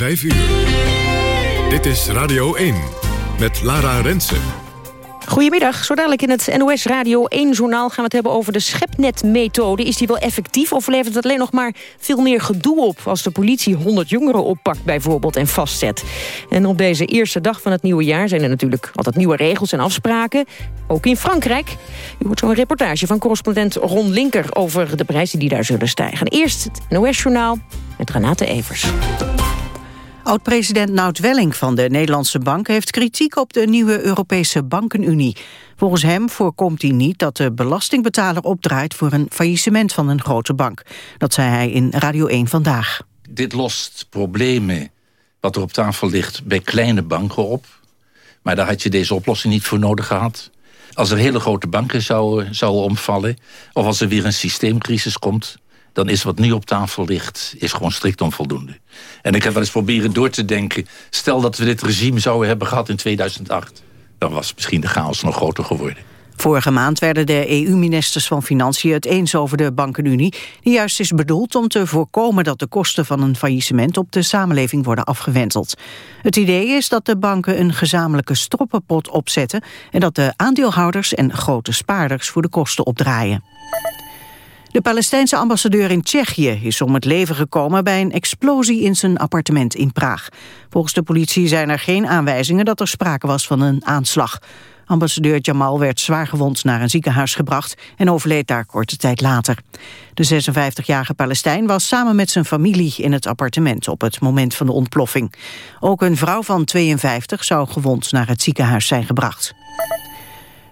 5 uur. Dit is Radio 1 met Lara Rensen. Goedemiddag, zo dadelijk in het NOS Radio 1-journaal gaan we het hebben over de schepnetmethode. Is die wel effectief of levert het alleen nog maar veel meer gedoe op... als de politie 100 jongeren oppakt bijvoorbeeld en vastzet? En op deze eerste dag van het nieuwe jaar zijn er natuurlijk altijd nieuwe regels en afspraken. Ook in Frankrijk. U hoort zo'n reportage van correspondent Ron Linker over de prijzen die daar zullen stijgen. Eerst het NOS-journaal met Renate Evers. Oud-president Nout Welling van de Nederlandse Bank heeft kritiek op de nieuwe Europese Bankenunie. Volgens hem voorkomt hij niet dat de belastingbetaler opdraait voor een faillissement van een grote bank. Dat zei hij in Radio 1 Vandaag. Dit lost problemen wat er op tafel ligt bij kleine banken op. Maar daar had je deze oplossing niet voor nodig gehad. Als er hele grote banken zouden, zouden omvallen... of als er weer een systeemcrisis komt dan is wat nu op tafel ligt, is gewoon strikt onvoldoende. En ik heb wel eens proberen door te denken... stel dat we dit regime zouden hebben gehad in 2008... dan was misschien de chaos nog groter geworden. Vorige maand werden de EU-ministers van Financiën het eens over de bankenunie... die juist is bedoeld om te voorkomen dat de kosten van een faillissement... op de samenleving worden afgewenteld. Het idee is dat de banken een gezamenlijke stroppenpot opzetten... en dat de aandeelhouders en grote spaarders voor de kosten opdraaien. De Palestijnse ambassadeur in Tsjechië is om het leven gekomen bij een explosie in zijn appartement in Praag. Volgens de politie zijn er geen aanwijzingen dat er sprake was van een aanslag. Ambassadeur Jamal werd zwaargewond naar een ziekenhuis gebracht en overleed daar korte tijd later. De 56-jarige Palestijn was samen met zijn familie in het appartement op het moment van de ontploffing. Ook een vrouw van 52 zou gewond naar het ziekenhuis zijn gebracht.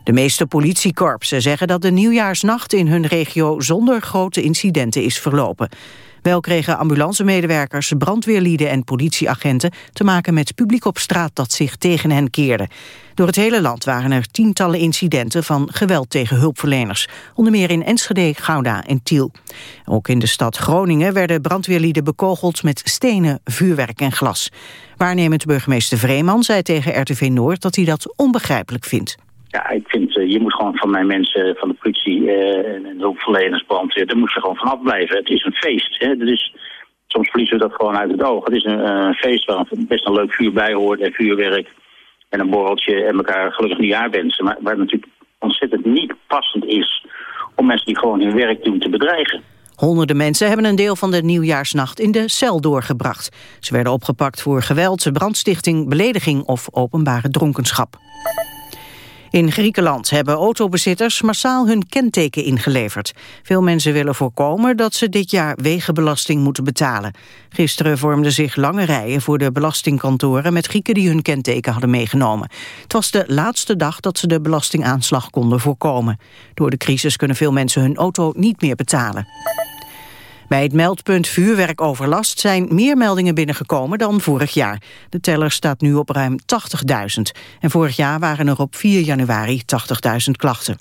De meeste politiekorpsen zeggen dat de nieuwjaarsnacht in hun regio zonder grote incidenten is verlopen. Wel kregen ambulancemedewerkers, brandweerlieden en politieagenten te maken met publiek op straat dat zich tegen hen keerde. Door het hele land waren er tientallen incidenten van geweld tegen hulpverleners. Onder meer in Enschede, Gouda en Tiel. Ook in de stad Groningen werden brandweerlieden bekogeld met stenen, vuurwerk en glas. Waarnemend burgemeester Vreeman zei tegen RTV Noord dat hij dat onbegrijpelijk vindt. Ja, ik vind, uh, je moet gewoon van mijn mensen, van de politie uh, en hulpverleners, brandweer, daar moet je gewoon vanaf blijven. Het is een feest. Hè? Dus soms verliezen we dat gewoon uit het oog. Het is een, feest waar best een leuk vuur bij hoort en vuurwerk en een borreltje en elkaar gelukkig nieuwjaar wensen. Maar waar het natuurlijk ontzettend niet passend is om mensen die gewoon hun werk doen te bedreigen. Honderden mensen hebben een deel van de nieuwjaarsnacht in de cel doorgebracht. Ze werden opgepakt voor geweld, brandstichting, belediging of openbare dronkenschap. In Griekenland hebben autobezitters massaal hun kenteken ingeleverd. Veel mensen willen voorkomen dat ze dit jaar wegenbelasting moeten betalen. Gisteren vormden zich lange rijen voor de belastingkantoren... met Grieken die hun kenteken hadden meegenomen. Het was de laatste dag dat ze de belastingaanslag konden voorkomen. Door de crisis kunnen veel mensen hun auto niet meer betalen. Bij het meldpunt vuurwerkoverlast zijn meer meldingen binnengekomen dan vorig jaar. De teller staat nu op ruim 80.000. En vorig jaar waren er op 4 januari 80.000 klachten.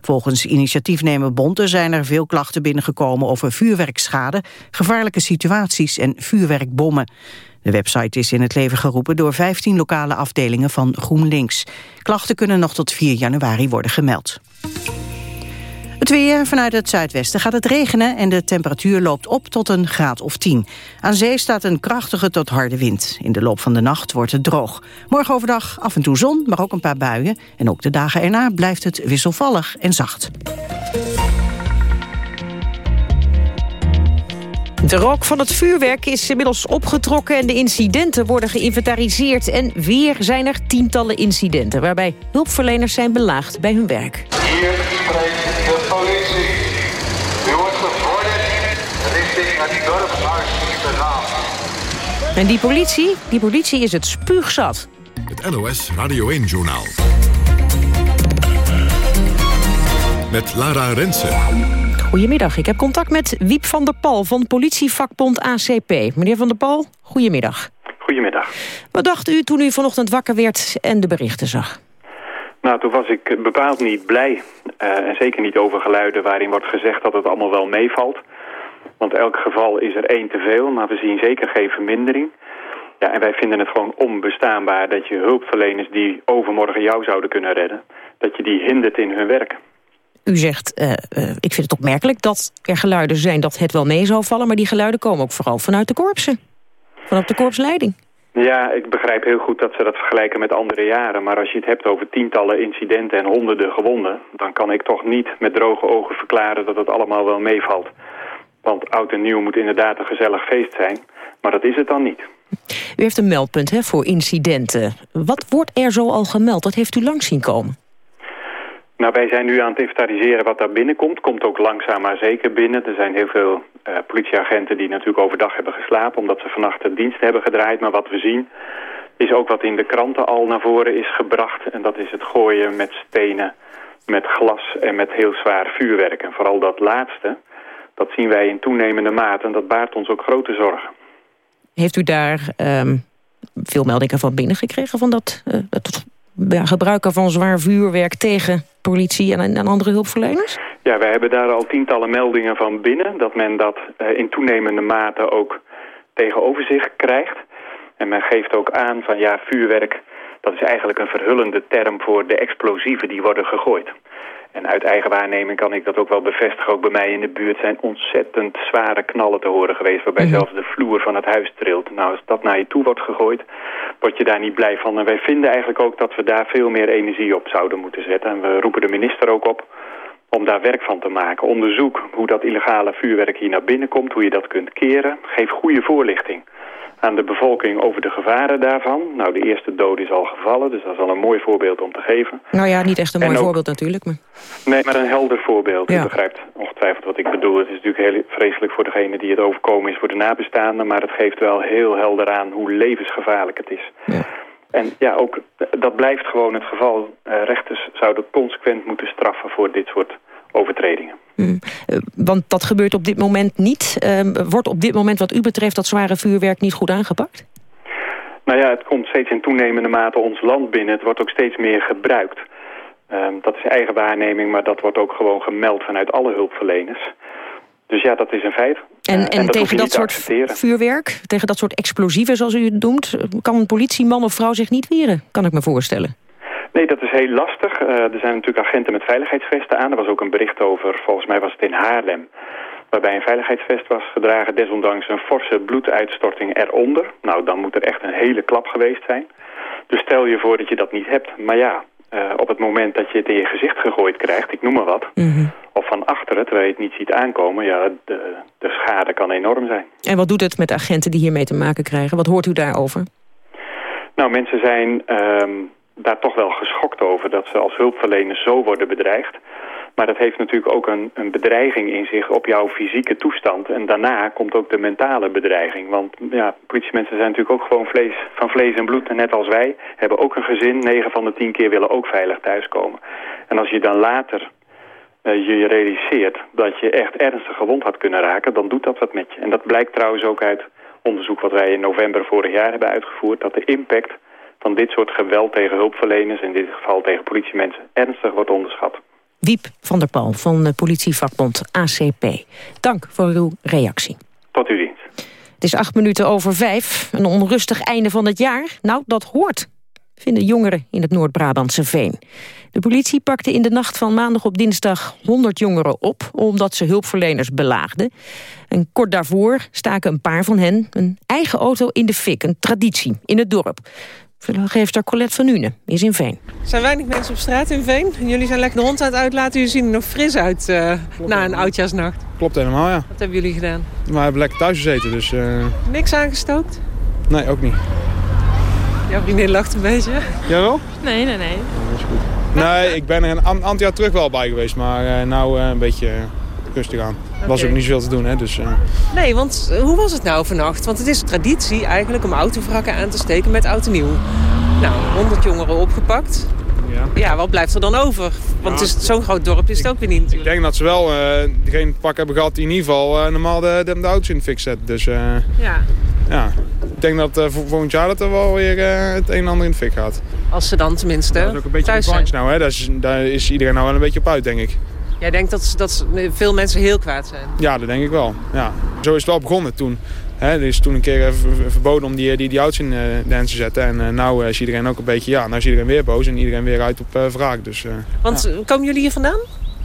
Volgens initiatiefnemer Bonte zijn er veel klachten binnengekomen over vuurwerkschade, gevaarlijke situaties en vuurwerkbommen. De website is in het leven geroepen door 15 lokale afdelingen van GroenLinks. Klachten kunnen nog tot 4 januari worden gemeld. Het weer vanuit het zuidwesten gaat het regenen en de temperatuur loopt op tot een graad of 10. Aan zee staat een krachtige tot harde wind. In de loop van de nacht wordt het droog. Morgen overdag af en toe zon, maar ook een paar buien. En ook de dagen erna blijft het wisselvallig en zacht. De rook van het vuurwerk is inmiddels opgetrokken en de incidenten worden geïnventariseerd. En weer zijn er tientallen incidenten waarbij hulpverleners zijn belaagd bij hun werk. Hier En die politie, die politie is het spuugzat. Het NOS Radio 1-journaal. Met Lara Rensen. Goedemiddag, ik heb contact met Wiep van der Pal van politievakbond ACP. Meneer van der Pal, goedemiddag. Goedemiddag. Wat dacht u toen u vanochtend wakker werd en de berichten zag? Nou, toen was ik bepaald niet blij. Uh, en zeker niet over geluiden waarin wordt gezegd dat het allemaal wel meevalt. Want elk geval is er één te veel, maar we zien zeker geen vermindering. Ja, en wij vinden het gewoon onbestaanbaar dat je hulpverleners die overmorgen jou zouden kunnen redden... dat je die hindert in hun werk. U zegt, uh, uh, ik vind het opmerkelijk dat er geluiden zijn dat het wel mee zou vallen... maar die geluiden komen ook vooral vanuit de korpsen. Van op de korpsleiding. Ja, ik begrijp heel goed dat ze dat vergelijken met andere jaren. Maar als je het hebt over tientallen incidenten en honderden gewonden... dan kan ik toch niet met droge ogen verklaren dat het allemaal wel meevalt. Want oud en nieuw moet inderdaad een gezellig feest zijn. Maar dat is het dan niet. U heeft een meldpunt hè, voor incidenten. Wat wordt er zo al gemeld? Wat heeft u langs zien komen? Nou, wij zijn nu aan het inventariseren wat daar binnenkomt. Komt ook langzaam maar zeker binnen. Er zijn heel veel uh, politieagenten die natuurlijk overdag hebben geslapen... omdat ze vannacht de dienst hebben gedraaid. Maar wat we zien is ook wat in de kranten al naar voren is gebracht. En dat is het gooien met stenen, met glas en met heel zwaar vuurwerk. En vooral dat laatste, dat zien wij in toenemende mate. En dat baart ons ook grote zorgen. Heeft u daar um, veel meldingen van binnengekregen... van dat, uh, dat ja, gebruiken van zwaar vuurwerk tegen politie en, en, andere hulpverleners? Ja, wij hebben daar al tientallen meldingen van binnen. Dat men dat uh, in toenemende mate ook tegenover zich krijgt. En men geeft ook aan van ja, vuurwerk... dat is eigenlijk een verhullende term voor de explosieven die worden gegooid. En uit eigen waarneming kan ik dat ook wel bevestigen. Ook bij mij in de buurt zijn ontzettend zware knallen te horen geweest... waarbij mm zelfs de vloer van het huis trilt. Nou, als dat naar je toe wordt gegooid, word je daar niet blij van. En wij vinden eigenlijk ook dat we daar veel meer energie op zouden moeten zetten. En we roepen de minister ook op om daar werk van te maken. Onderzoek hoe dat illegale vuurwerk hier naar binnen komt, hoe je dat kunt keren. Geef goede voorlichting aan de bevolking over de gevaren daarvan. Nou, de eerste dood is al gevallen, dus dat is al een mooi voorbeeld om te geven. Nou ja, niet echt een mooi voorbeeld natuurlijk. Maar... Nee, maar een helder voorbeeld. Ja. U begrijpt ongetwijfeld wat ik bedoel. Het is natuurlijk heel vreselijk voor degene die het overkomen is voor de nabestaanden... maar het geeft wel heel helder aan hoe levensgevaarlijk het is. Ja. En ja, ook dat blijft gewoon het geval. Uh, rechters zouden consequent moeten straffen voor dit soort overtredingen. Hmm. Uh, want dat gebeurt op dit moment niet. Uh, wordt op dit moment wat u betreft dat zware vuurwerk niet goed aangepakt? Nou ja, het komt steeds in toenemende mate ons land binnen. Het wordt ook steeds meer gebruikt. Ehm, dat is eigen waarneming, maar dat wordt ook gewoon gemeld vanuit alle hulpverleners. Dus ja, dat is een feit. En, en, en dat tegen dat soort vuurwerk, tegen dat soort explosieven zoals u het noemt... kan een politieman of vrouw zich niet weren, kan ik me voorstellen. Nee, dat is heel lastig. Uh, er zijn natuurlijk agenten met veiligheidsvesten aan. Er was ook een bericht over, volgens mij was het in Haarlem... waarbij een veiligheidsvest was gedragen... desondanks een forse bloeduitstorting eronder. Nou, dan moet er echt een hele klap geweest zijn. Dus stel je voor dat je dat niet hebt. Maar ja, uh, op het moment dat je het in je gezicht gegooid krijgt, ik noem maar wat... Mm -hmm. of van achteren, terwijl je het niet ziet aankomen... ja, de, de schade kan enorm zijn. En wat doet het met agenten die hiermee te maken krijgen? Wat hoort u daarover? Nou, mensen zijn... Um, daar toch wel geschokt over dat ze als hulpverleners zo worden bedreigd. Maar dat heeft natuurlijk ook een, een bedreiging in zich op jouw fysieke toestand. En daarna komt ook de mentale bedreiging. Want ja, politiemensen zijn natuurlijk ook gewoon vlees, van vlees en bloed. En net als wij hebben ook een gezin. 9 van de 10 keer willen ook veilig thuiskomen. En als je dan later uh, je realiseert dat je echt ernstig gewond had kunnen raken... dan doet dat wat met je. En dat blijkt trouwens ook uit onderzoek wat wij in november vorig jaar hebben uitgevoerd... dat de impact van dit soort geweld tegen hulpverleners, in dit geval tegen politiemensen, ernstig wordt onderschat. Wiep van der Pal van de politievakbond ACP. Dank voor uw reactie. Tot uw dienst. Het is acht minuten over vijf. Een onrustig einde van het jaar. Nou, dat hoort, vinden jongeren in het Noord-Brabantse Veen. De politie pakte in de nacht van maandag op dinsdag 100 jongeren op... omdat ze hulpverleners belaagden. En kort daarvoor staken een paar van hen een eigen auto in de fik. Een traditie in het dorp. Verslaggever Colette van Une is in Veen. Er zijn weinig mensen op straat in Veen. Jullie zijn lekker de hond aan het uitlaten. Jullie zien er nog fris uit uh, na een oudjaarsnacht. Klopt helemaal, ja. Wat hebben jullie gedaan? We hebben lekker thuis gezeten, dus... Uh... Niks aangestookt? Nee, ook niet. Jouw vriendin lacht een beetje. Jawel? Nee, nee, nee. dat is goed. Nee, ik ben er een aantal jaar terug wel bij geweest, maar uh, nou een beetje rustig aan. Okay. was ook niet zoveel te doen, hè, dus... Uh... Nee, want hoe was het nou vannacht? Want het is traditie eigenlijk om autovrakken aan te steken met oud en nieuw. Nou, 100 jongeren opgepakt. Ja. ja, wat blijft er dan over? Want het is zo'n groot dorp is het ook weer niet Ik denk dat ze wel uh, degene pak hebben gehad die in ieder geval uh, normaal de, de, de auto's in de fik zet. Dus ja. ja, ik denk dat uh, volgend jaar dat er wel weer het een en ander in de fik gaat. Als ze dan tenminste Dat is ook een beetje thuis zijn. nou, hè? Daar, is, daar is iedereen nou wel een beetje op uit, denk ik. Jij denkt dat, dat veel mensen heel kwaad zijn? Ja, dat denk ik wel. Ja. Zo is het wel begonnen toen. He, er is toen een keer verboden om die, die, die auto's in uh, de te zetten. En uh, nou is iedereen ook een beetje, ja, nou is iedereen weer boos en iedereen weer uit op wraak. Dus, Want ja. komen jullie hier vandaan?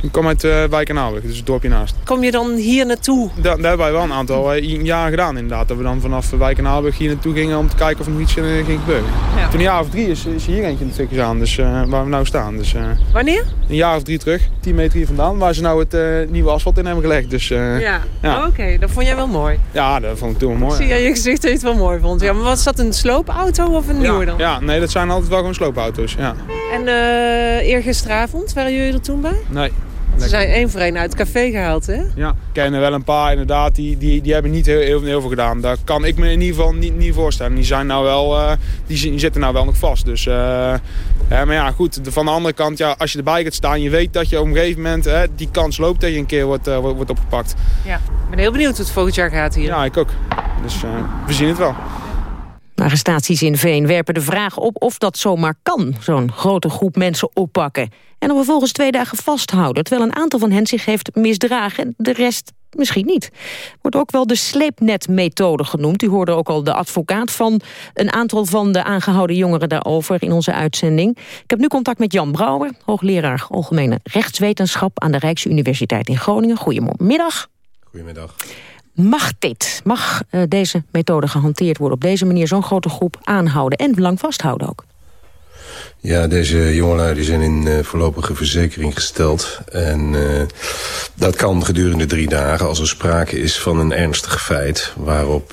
Ik kom uit uh, Wijk en Aalweg, dus het dorpje naast. Kom je dan hier naartoe? Da daar hebben wij wel een aantal uh, jaren gedaan inderdaad. Dat we dan vanaf Wijk en Aalweg hier naartoe gingen om te kijken of er nog iets uh, ging gebeuren. Ja. Toen een jaar of drie is, is hier eentje in de gegaan, dus, waar we nou staan. Dus, Wanneer? Een jaar of drie terug, 10 meter hier vandaan, waar ze nou het nieuwe asfalt in hebben gelegd. Dus, ja, ja. Oh, oké. Dat vond jij wel mooi? Ja, dat vond ik toen wel mooi. Zie je je gezicht dat je het wel mooi vond. Ja, maar was dat een sloopauto of een nieuwe dan? Ja, nee, dat zijn altijd wel gewoon sloopauto's, ja. En uh, eergisteravond, waren jullie er toen bij? Nee. Ze zijn één voor één uit het café gehaald, hè? Ja, ik ken er wel een paar inderdaad. Die, die, die hebben niet heel, heel, heel veel gedaan. Daar kan ik me in ieder geval niet, niet voorstellen. Die, zijn nou wel, uh, die zitten nou wel nog vast. Dus, uh, ja, maar ja, goed. Van de andere kant, ja, als je erbij gaat staan... je weet dat je op een gegeven moment hè, die kans loopt... dat je een keer wordt, uh, wordt opgepakt. Ja, ik ben heel benieuwd hoe het volgend jaar gaat hier. Ja, ik ook. Dus we zien het wel. Arrestaties in Veen werpen de vraag op of dat zomaar kan, zo'n grote groep mensen oppakken. En dan vervolgens twee dagen vasthouden, terwijl een aantal van hen zich heeft misdragen en de rest misschien niet. Wordt ook wel de sleepnetmethode genoemd. U hoorde ook al de advocaat van een aantal van de aangehouden jongeren daarover in onze uitzending. Ik heb nu contact met Jan Brouwer, hoogleraar Algemene Rechtswetenschap aan de Rijksuniversiteit in Groningen. Goedemiddag. Goedemiddag. Mag dit, mag uh, deze methode gehanteerd worden... op deze manier zo'n grote groep aanhouden en lang vasthouden ook? Ja, deze jongelui die zijn in uh, voorlopige verzekering gesteld. En uh, dat kan gedurende drie dagen als er sprake is van een ernstig feit... waarop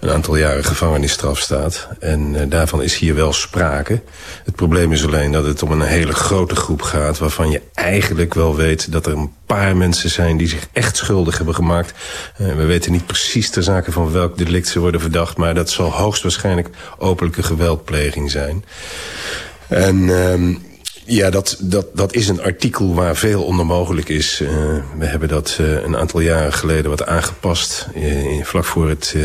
een aantal jaren gevangenisstraf staat. En daarvan is hier wel sprake. Het probleem is alleen dat het om een hele grote groep gaat... waarvan je eigenlijk wel weet dat er een paar mensen zijn... die zich echt schuldig hebben gemaakt. we weten niet precies ter zake van welk delict ze worden verdacht... maar dat zal hoogstwaarschijnlijk openlijke geweldpleging zijn. En um, ja, dat, dat, dat is een artikel waar veel onder mogelijk is. Uh, we hebben dat uh, een aantal jaren geleden wat aangepast. Uh, vlak voor het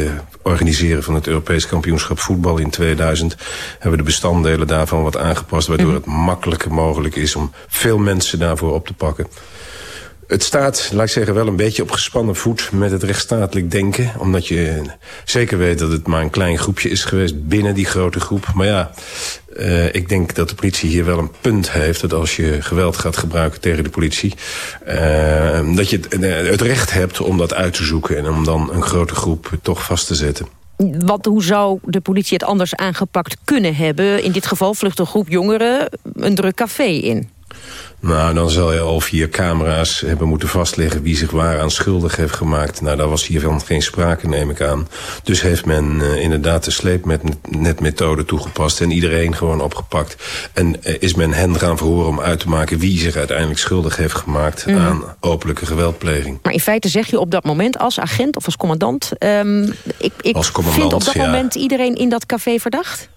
organiseren van het Europees kampioenschap voetbal in 2000... hebben we de bestanddelen daarvan wat aangepast... waardoor mhm. het makkelijker mogelijk is om veel mensen daarvoor op te pakken. Het staat, laat ik zeggen, wel een beetje op gespannen voet met het rechtsstatelijk denken. Omdat je zeker weet dat het maar een klein groepje is geweest binnen die grote groep. Maar ja, uh, ik denk dat de politie hier wel een punt heeft... dat als je geweld gaat gebruiken tegen de politie... Uh, dat je het, uh, het, recht hebt om dat uit te zoeken... en om dan een grote groep toch vast te zetten. Wat, hoe zou de politie het anders aangepakt kunnen hebben? In dit geval vlucht een groep jongeren een druk café in. Nou, dan zal je al vier camera's hebben moeten vastleggen... wie zich waaraan schuldig heeft gemaakt. Nou, daar was hiervan geen sprake, neem ik aan. Dus heeft men uh, inderdaad de sleepnetmethode toegepast... en iedereen gewoon opgepakt. En uh, is men hen gaan verhoren om uit te maken... wie zich uiteindelijk schuldig heeft gemaakt mm. aan openlijke geweldpleging. Maar in feite zeg je op dat moment als agent of als commandant... Um, ik, ik als commandant, vind op dat ja. moment iedereen in dat café verdacht?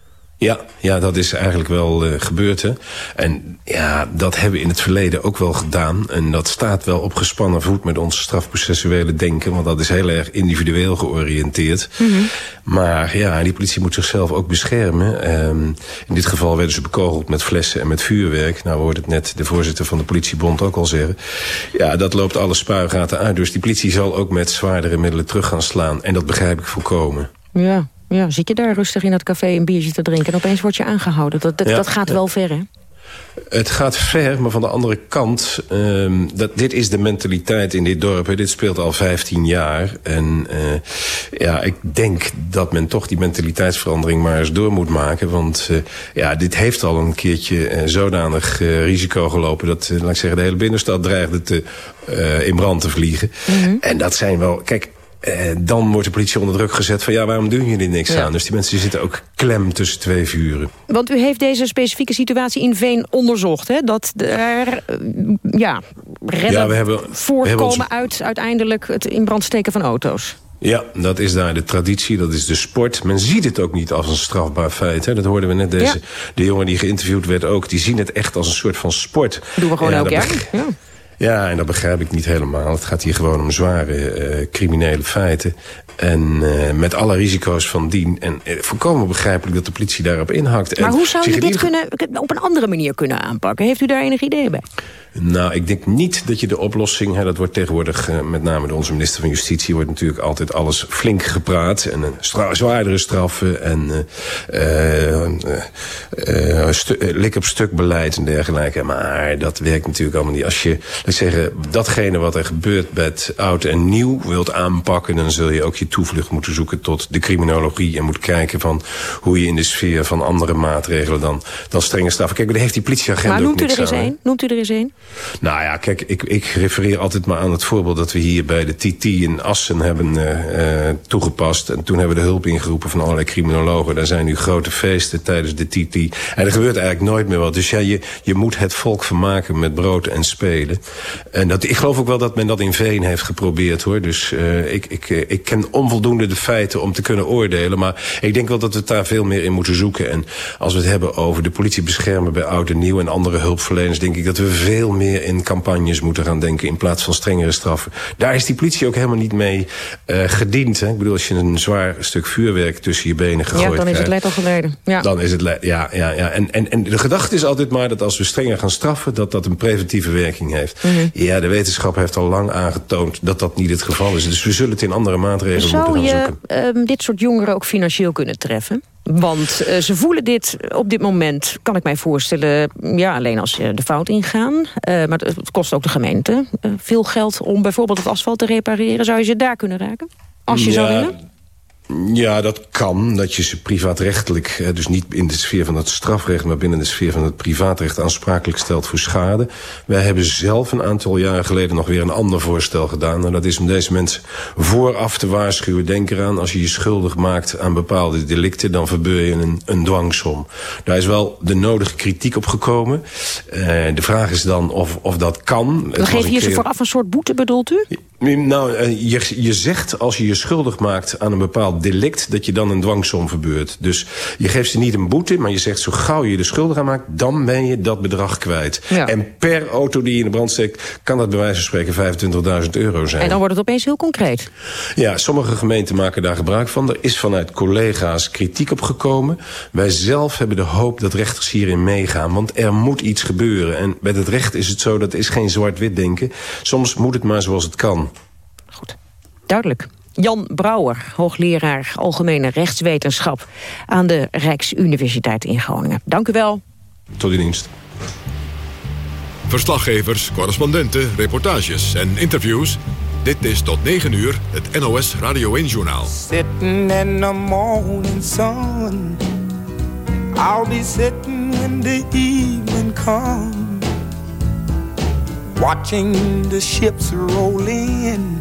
Ja, ja, dat is eigenlijk wel uh, gebeurd. Hè. En ja, dat hebben we in het verleden ook wel gedaan. En dat staat wel op gespannen voet met ons strafprocessuele denken. Want dat is heel erg individueel georiënteerd. Mm -hmm. Maar ja, die politie moet zichzelf ook beschermen. Um, in dit geval werden ze bekogeld met flessen en met vuurwerk. Nou hoorde het net de voorzitter van de politiebond ook al zeggen. Ja, dat loopt alle spuigaten uit. Dus die politie zal ook met zwaardere middelen terug gaan slaan. En dat begrijp ik volkomen. Ja, ja, zit je daar rustig in dat café een biertje te drinken... en opeens word je aangehouden. Dat, dat, ja, dat gaat wel ver, hè? Het gaat ver, maar van de andere kant... Um, dat, dit is de mentaliteit in dit dorp. Hè. Dit speelt al 15 jaar. En uh, ja, ik denk dat men toch die mentaliteitsverandering maar eens door moet maken. Want uh, ja, dit heeft al een keertje uh, zodanig risico gelopen... dat, laat ik zeggen, de hele binnenstad dreigde te, in brand te vliegen. Mm -hmm. En dat zijn wel... Kijk, dan wordt de politie onder druk gezet van ja, waarom doen jullie niks ja. aan? Dus die mensen zitten ook klem tussen twee vuren. Want u heeft deze specifieke situatie in Veen onderzocht, hè? Dat er ja, redden ja, we hebben, voorkomen we hebben onze... uit uiteindelijk het in brand steken van auto's. Ja, dat is daar de traditie, dat is de sport. Men ziet het ook niet als een strafbaar feit. Hè? Dat hoorden we net, deze, ja. de jongen die geïnterviewd werd ook. Die zien het echt als een soort van sport. Dat doen we gewoon ja, elk jaar. Ja. Ja, en dat begrijp ik niet helemaal. Het gaat hier gewoon om zware uh, criminele feiten. En uh, met alle risico's van dien. En uh, volkomen begrijpelijk dat de politie daarop inhakt. Maar en hoe zou je dit kunnen, op een andere manier kunnen aanpakken? Heeft u daar enig idee bij? Nou, ik denk niet dat je de oplossing... Hè, dat wordt tegenwoordig, uh, met name door onze minister van Justitie... wordt natuurlijk altijd alles flink gepraat. En een stra zwaardere straffen en lik op stuk beleid en dergelijke. Maar dat werkt natuurlijk allemaal niet. Als je ik zeggen, datgene wat er gebeurt met oud en nieuw wilt aanpakken... dan zul je ook je toevlucht moeten zoeken tot de criminologie... en moet kijken van hoe je in de sfeer van andere maatregelen dan, dan strenge straffen... Kijk, daar heeft die politieagent maar ook noemt u, er niks eens aan. een? noemt u er eens een? Nou ja, kijk, ik, ik refereer altijd maar aan het voorbeeld... dat we hier bij de TT in Assen hebben uh, uh, toegepast. En toen hebben we de hulp ingeroepen van allerlei criminologen. Daar zijn nu grote feesten tijdens de TT. En er gebeurt eigenlijk nooit meer wat. Dus ja, je, je moet het volk vermaken met brood en spelen. En dat, ik geloof ook wel dat men dat in Veen heeft geprobeerd, hoor. Dus uh, ik, ik, ik ken onvoldoende de feiten om te kunnen oordelen. Maar ik denk wel dat we het daar veel meer in moeten zoeken. En als we het hebben over de politie beschermen bij oud en nieuw... en andere hulpverleners, denk ik dat we veel meer in campagnes moeten gaan denken... in plaats van strengere straffen. Daar is die politie ook helemaal niet mee uh, gediend. Hè? Ik bedoel, als je een zwaar stuk vuurwerk tussen je benen gegooid Ja, dan is het leid al geleden. Ja. Dan is het leid, ja, ja, ja. En, en, en de gedachte is altijd maar dat als we strenger gaan straffen... dat dat een preventieve werking heeft. Mhm. Ja, de wetenschap heeft al lang aangetoond dat dat niet het geval is. Dus we zullen het in andere maatregelen Zou moeten gaan je zoeken. uh, dit soort jongeren ook financieel kunnen treffen? Want uh, ze voelen dit op dit moment, kan ik mij voorstellen... ja, alleen als ze de fout ingaan. Uh, maar het, kost ook de gemeente uh, veel geld om bijvoorbeeld het asfalt te repareren. Zou je ze daar kunnen raken? Als je ja. zou willen? Ja, dat kan. Dat je ze privaatrechtelijk, dus niet in de sfeer van het strafrecht... maar binnen de sfeer van het privaatrecht aansprakelijk stelt voor schade. Wij hebben zelf een aantal jaren geleden nog weer een ander voorstel gedaan. En dat is om deze mensen vooraf te waarschuwen. Denk eraan, als je je schuldig maakt aan bepaalde delicten... dan verbeur je een, een dwangsom. Daar is wel de nodige kritiek op gekomen. Uh, de vraag is dan of, of dat kan. Dan geef je ze vooraf een soort boete, bedoelt u? Nou, uh, je, je zegt als je je schuldig maakt aan een bepaald delict... dat je dan een dwangsom verbeurt. Dus je geeft ze niet een boete, maar je zegt... zo gauw je de schuldig aan maakt, dan ben je dat bedrag kwijt. Ja. En per auto die je in de brand steekt... kan dat bij wijze van spreken 25.000 euro zijn. En dan wordt het opeens heel concreet. Ja, sommige gemeenten maken daar gebruik van. Er is vanuit collega's kritiek op gekomen. Wij zelf hebben de hoop dat rechters hierin meegaan. Want er moet iets gebeuren. En met het recht is het zo, dat is geen zwart-wit denken. Soms moet het maar zoals het kan. Goed, duidelijk. Jan Brouwer, hoogleraar Algemene Rechtswetenschap... aan de Rijksuniversiteit in Groningen. Dank u wel. Tot uw dienst. Verslaggevers, correspondenten, reportages en interviews. Dit is tot 9 uur het NOS Radio 1-journaal. Sitting in the morning sun I'll be sitting when the evening comes Watching the ships roll in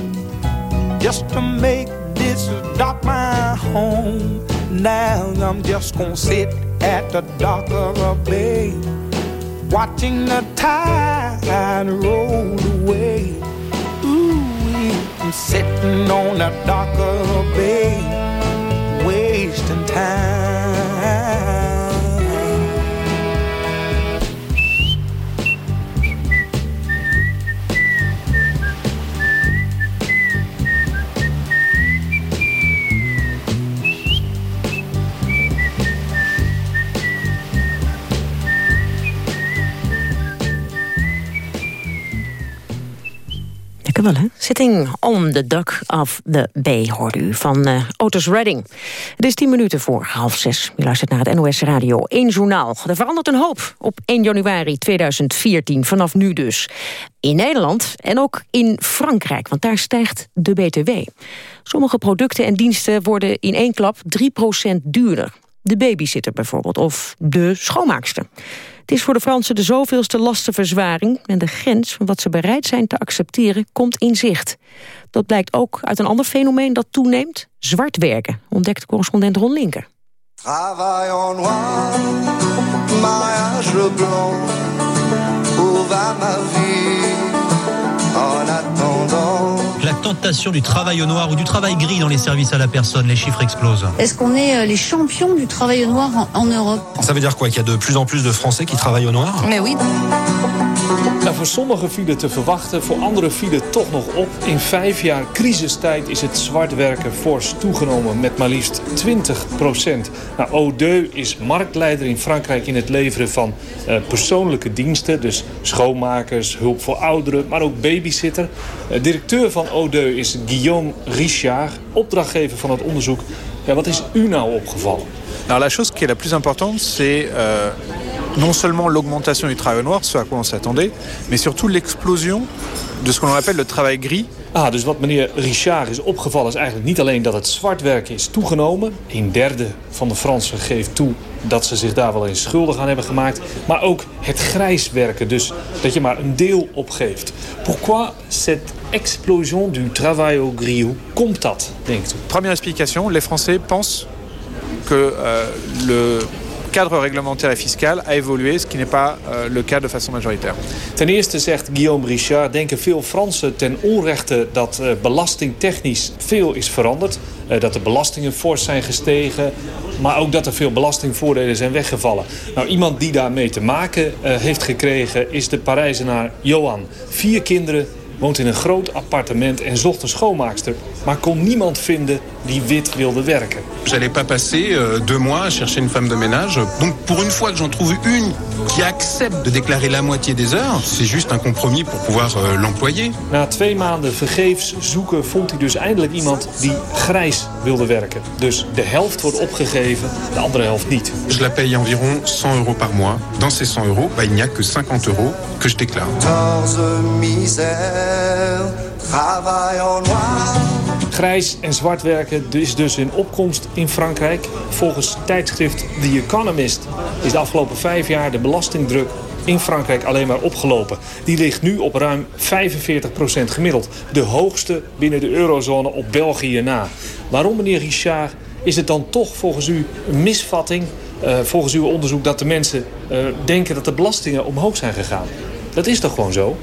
Just to make this dock my home. Now I'm just gonna sit at the dock of a bay Watching the tide roll away. Ooh, I'm sitting on the dock of a bay Wasting time Sitting on the dock of the bay, hoorde u, van uh, Otis Redding. Het is tien minuten voor half zes. U luistert naar het NOS Radio 1 Journaal. Er verandert een hoop op 1 januari 2014, vanaf nu dus. In Nederland en ook in Frankrijk, want daar stijgt de BTW. Sommige producten en diensten worden in één klap 3% duurder. De babysitter bijvoorbeeld, of de schoonmaakster. Het is voor de Fransen de zoveelste lastenverzwaring... en de grens van wat ze bereid zijn te accepteren komt in zicht. Dat blijkt ook uit een ander fenomeen dat toeneemt. Zwart werken, ontdekt correspondent Ron Linker. Travail en noir, blanc, ma vie du travail au noir ou du travail gris dans les services à la personne. Les chiffres explosent. Est-ce qu'on est euh, les champions du travail au noir en, en Europe? Ça veut dire quoi? Qu'il y a de plus en plus de Français qui travaillent au noir? Mais oui. Nou, voor sommigen viel te verwachten, voor anderen viel het toch nog op. In vijf jaar crisistijd is het zwart werken fors toegenomen met maar liefst 20 procent. Nou, Odeu is marktleider in Frankrijk in het leveren van uh, persoonlijke diensten. Dus schoonmakers, hulp voor ouderen, maar ook babysitter. Uh, directeur van Odeu is Guillaume Richard, opdrachtgever van het onderzoek. Ja, wat is u nou opgevallen? Nou, la chose qui est la plus importante, c'est euh, non seulement l'augmentation du travail noir, ce à quoi on s'attendait, mais surtout l'explosion de ce qu'on appelle le travail gris. Ah, dus wat meneer Richard is opgevallen is eigenlijk niet alleen dat het zwartwerken is toegenomen. Een derde van de Fransen geeft toe dat ze zich daar wel eens schuldig aan hebben gemaakt. Maar ook het grijs werken, dus dat je maar een deel opgeeft. Pourquoi cette explosion du travail au gris? Hoe komt dat, denkt u? Première explication, les Français pensent que euh, le cadre réglementaire et fiscal a évolué, ce qui n'est pas euh, le cas de façon majoritaire. Ten eerste zegt Guillaume Richard, denken veel Fransen ten onrechte dat uh, belastingtechnisch veel is veranderd. Uh, dat de belastingen fors zijn gestegen, maar ook dat er veel belastingvoordelen zijn weggevallen. Nou, iemand die daarmee te maken uh, heeft gekregen is de Parijzenaar Johan. Vier kinderen, woont in een groot appartement en zocht een schoonmaakster, maar kon niemand vinden die wit wilde werken. J'allais pas passer euh, deux mois à chercher une femme de ménage. Donc pour une fois que j'en trouve une qui accepte de déclarer la moitié des heures, c'est juste un compromis pour pouvoir euh, l'employer. Na twee maanden vergeefs zoeken vond hij dus eindelijk iemand die grijs wilde werken. Dus de helft wordt opgegeven, de andere helft niet. Je la paye environ 100 euros par mois. Dans ces 100 euros, bah, il n'y a que 50 euros que je déclare. Grijs en zwart werken is dus in opkomst in Frankrijk. Volgens tijdschrift The Economist is de afgelopen vijf jaar de belastingdruk in Frankrijk alleen maar opgelopen. Die ligt nu op ruim 45% gemiddeld. De hoogste binnen de eurozone op België na. Waarom, meneer Richard, is het dan toch volgens u een misvatting... Uh, volgens uw onderzoek dat de mensen uh, denken dat de belastingen omhoog zijn gegaan? Dat is toch gewoon zo?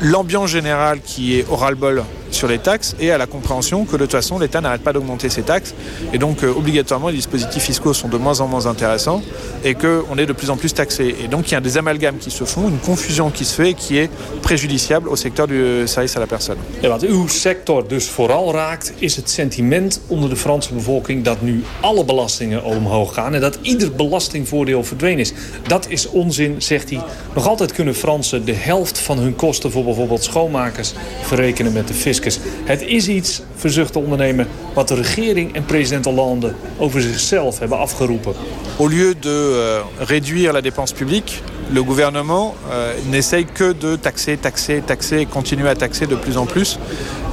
L'ambiance générale qui est au bol sur les taxes et à la compréhension que de toute façon l'État n'arrête pas d'augmenter ses taxes et donc euh, obligatoirement les dispositifs fiscaux sont de moins en moins intéressants et qu'on est de plus en plus taxé. Et donc il y a des amalgames qui se font, une confusion qui se fait qui est préjudiciable au secteur du service à la personne. Ja, wat uw sector dus vooral raakt is het sentiment onder de Franse bevolking dat nu alle belastingen omhoog gaan en dat ieder belastingvoordeel verdwenen is. Dat is onzin, zegt hij. Nog altijd kunnen Fransen de helft van hun kosten voor bijvoorbeeld schoonmakers verrekenen met de fiscus. Het is iets, verzucht de ondernemer, wat de regering en president Hollande over zichzelf hebben afgeroepen. Au lieu de uh, réduire la dépense publique, le gouvernement euh, n'essaye que de taxer, taxer, taxer et continuer à taxer de plus en plus.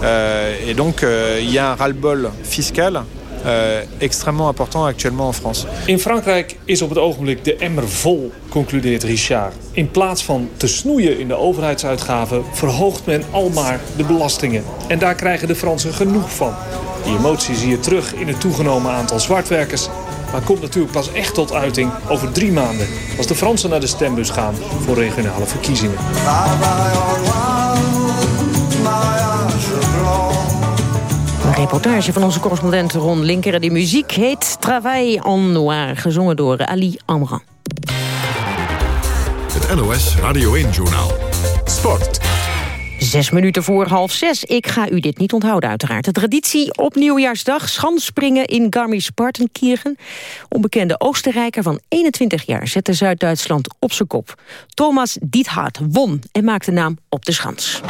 Euh, et donc euh, il y a un ras-le-bol fiscal uh, extrêmement important actuellement en France. In Frankrijk is op het ogenblik de emmer vol, concludeert Richard. In plaats van te snoeien in de overheidsuitgaven... verhoogt men almaar de belastingen. En daar krijgen de Fransen genoeg van. Die emotie zie je terug in het toegenomen aantal zwartwerkers... maar komt natuurlijk pas echt tot uiting over drie maanden... als de Fransen naar de stembus gaan voor regionale verkiezingen. Reportage van onze correspondent Ron Linker. Die muziek heet Travail en Noir, gezongen door Ali Amran. Het NOS Radio 1-journaal. Sport. Zes minuten voor half zes. Ik ga u dit niet onthouden uiteraard. De traditie op nieuwjaarsdag schanspringen in Garmisch-Partenkirchen. Onbekende Oostenrijker van 21 jaar zette Zuid-Duitsland op zijn kop. Thomas Diethard won en maakte naam op de schans.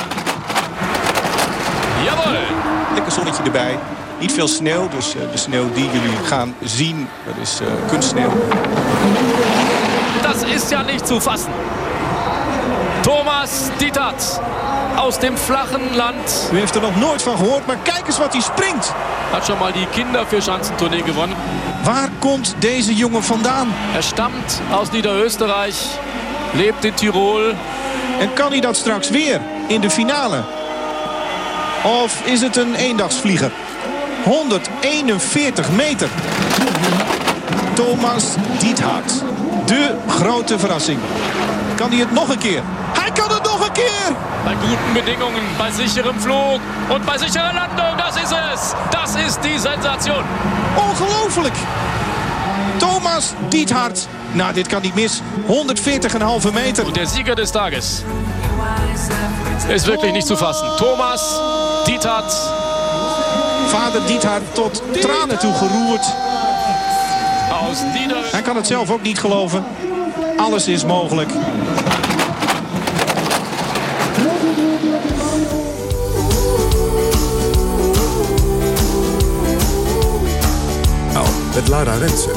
Jawohl. Lekker zonnetje erbij. Niet veel sneeuw, dus uh, de sneeuw die jullie gaan zien, dat is uh, kunstsneeuw. Das ist ja nicht zu fassen. Thomas Dietert aus dem flachen Land. U heeft er nog nooit van gehoord, maar kijk eens wat hij springt. Hat schon mal die Kindervierschanzentournee gewonnen. Waar komt deze jongen vandaan? Er stammt aus Niederösterreich, lebt in Tirol. En kan hij dat straks weer in de finale? Of is het een eendagsvlieger? 141 meter. Thomas Diethard. De grote verrassing. Kan hij het nog een keer? Hij kan het nog een keer! Bei guten Bedingungen, bei sicherem Flug und bei sicherer Landung, das ist es! Das ist die Sensation! Ongelooflijk! Thomas Diethard. Nou, dit kan niet mis. 140,5 meter. Und der Sieger des Tages ist wirklich nicht zu fassen. Thomas Diethard. Vader Diethard tot tranen toe geroerd. Hij kan het zelf ook niet geloven. Alles is mogelijk. Nou, met Lara Rensen.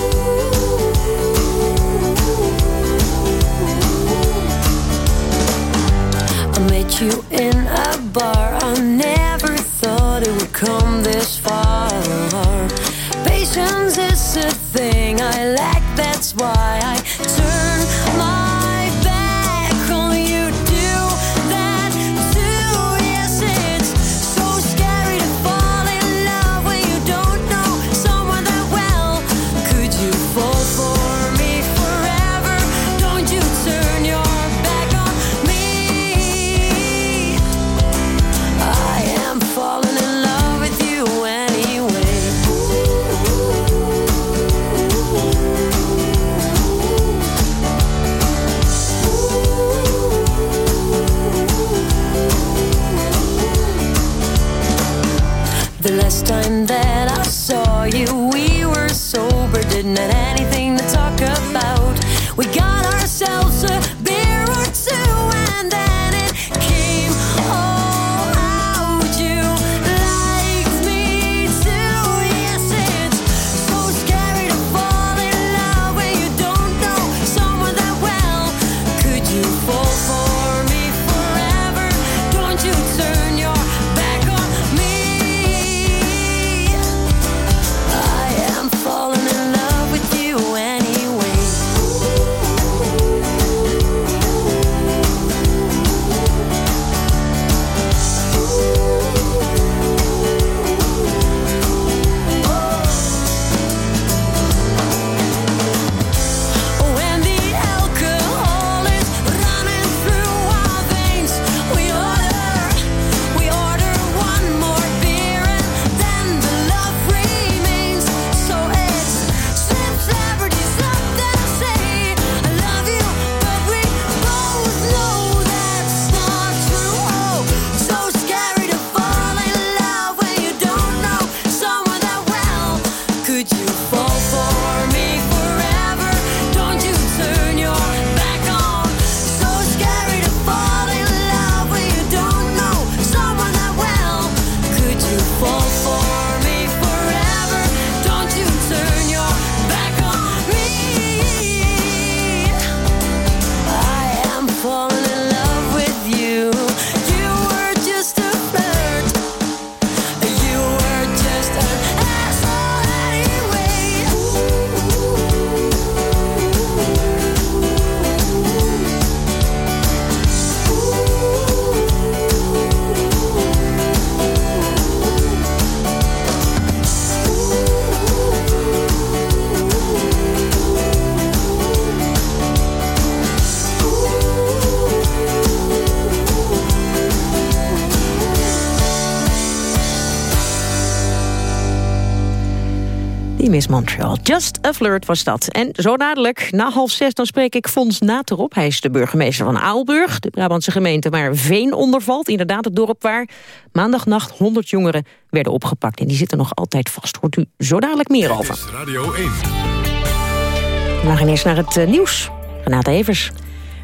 I met you in a bar. I come this far. Patience is a thing I lack. That's why I Just a flirt was dat. En zo dadelijk, na half zes, dan spreek ik Fons Nater op. Hij is de burgemeester van Aalburg, de Brabantse gemeente waar Veen onder valt. Inderdaad het dorp waar maandagnacht 100 jongeren werden opgepakt. En die zitten nog altijd vast. Hoort u zo dadelijk meer over. Radio 1. We gaan eerst naar het eh, nieuws. Renate Evers.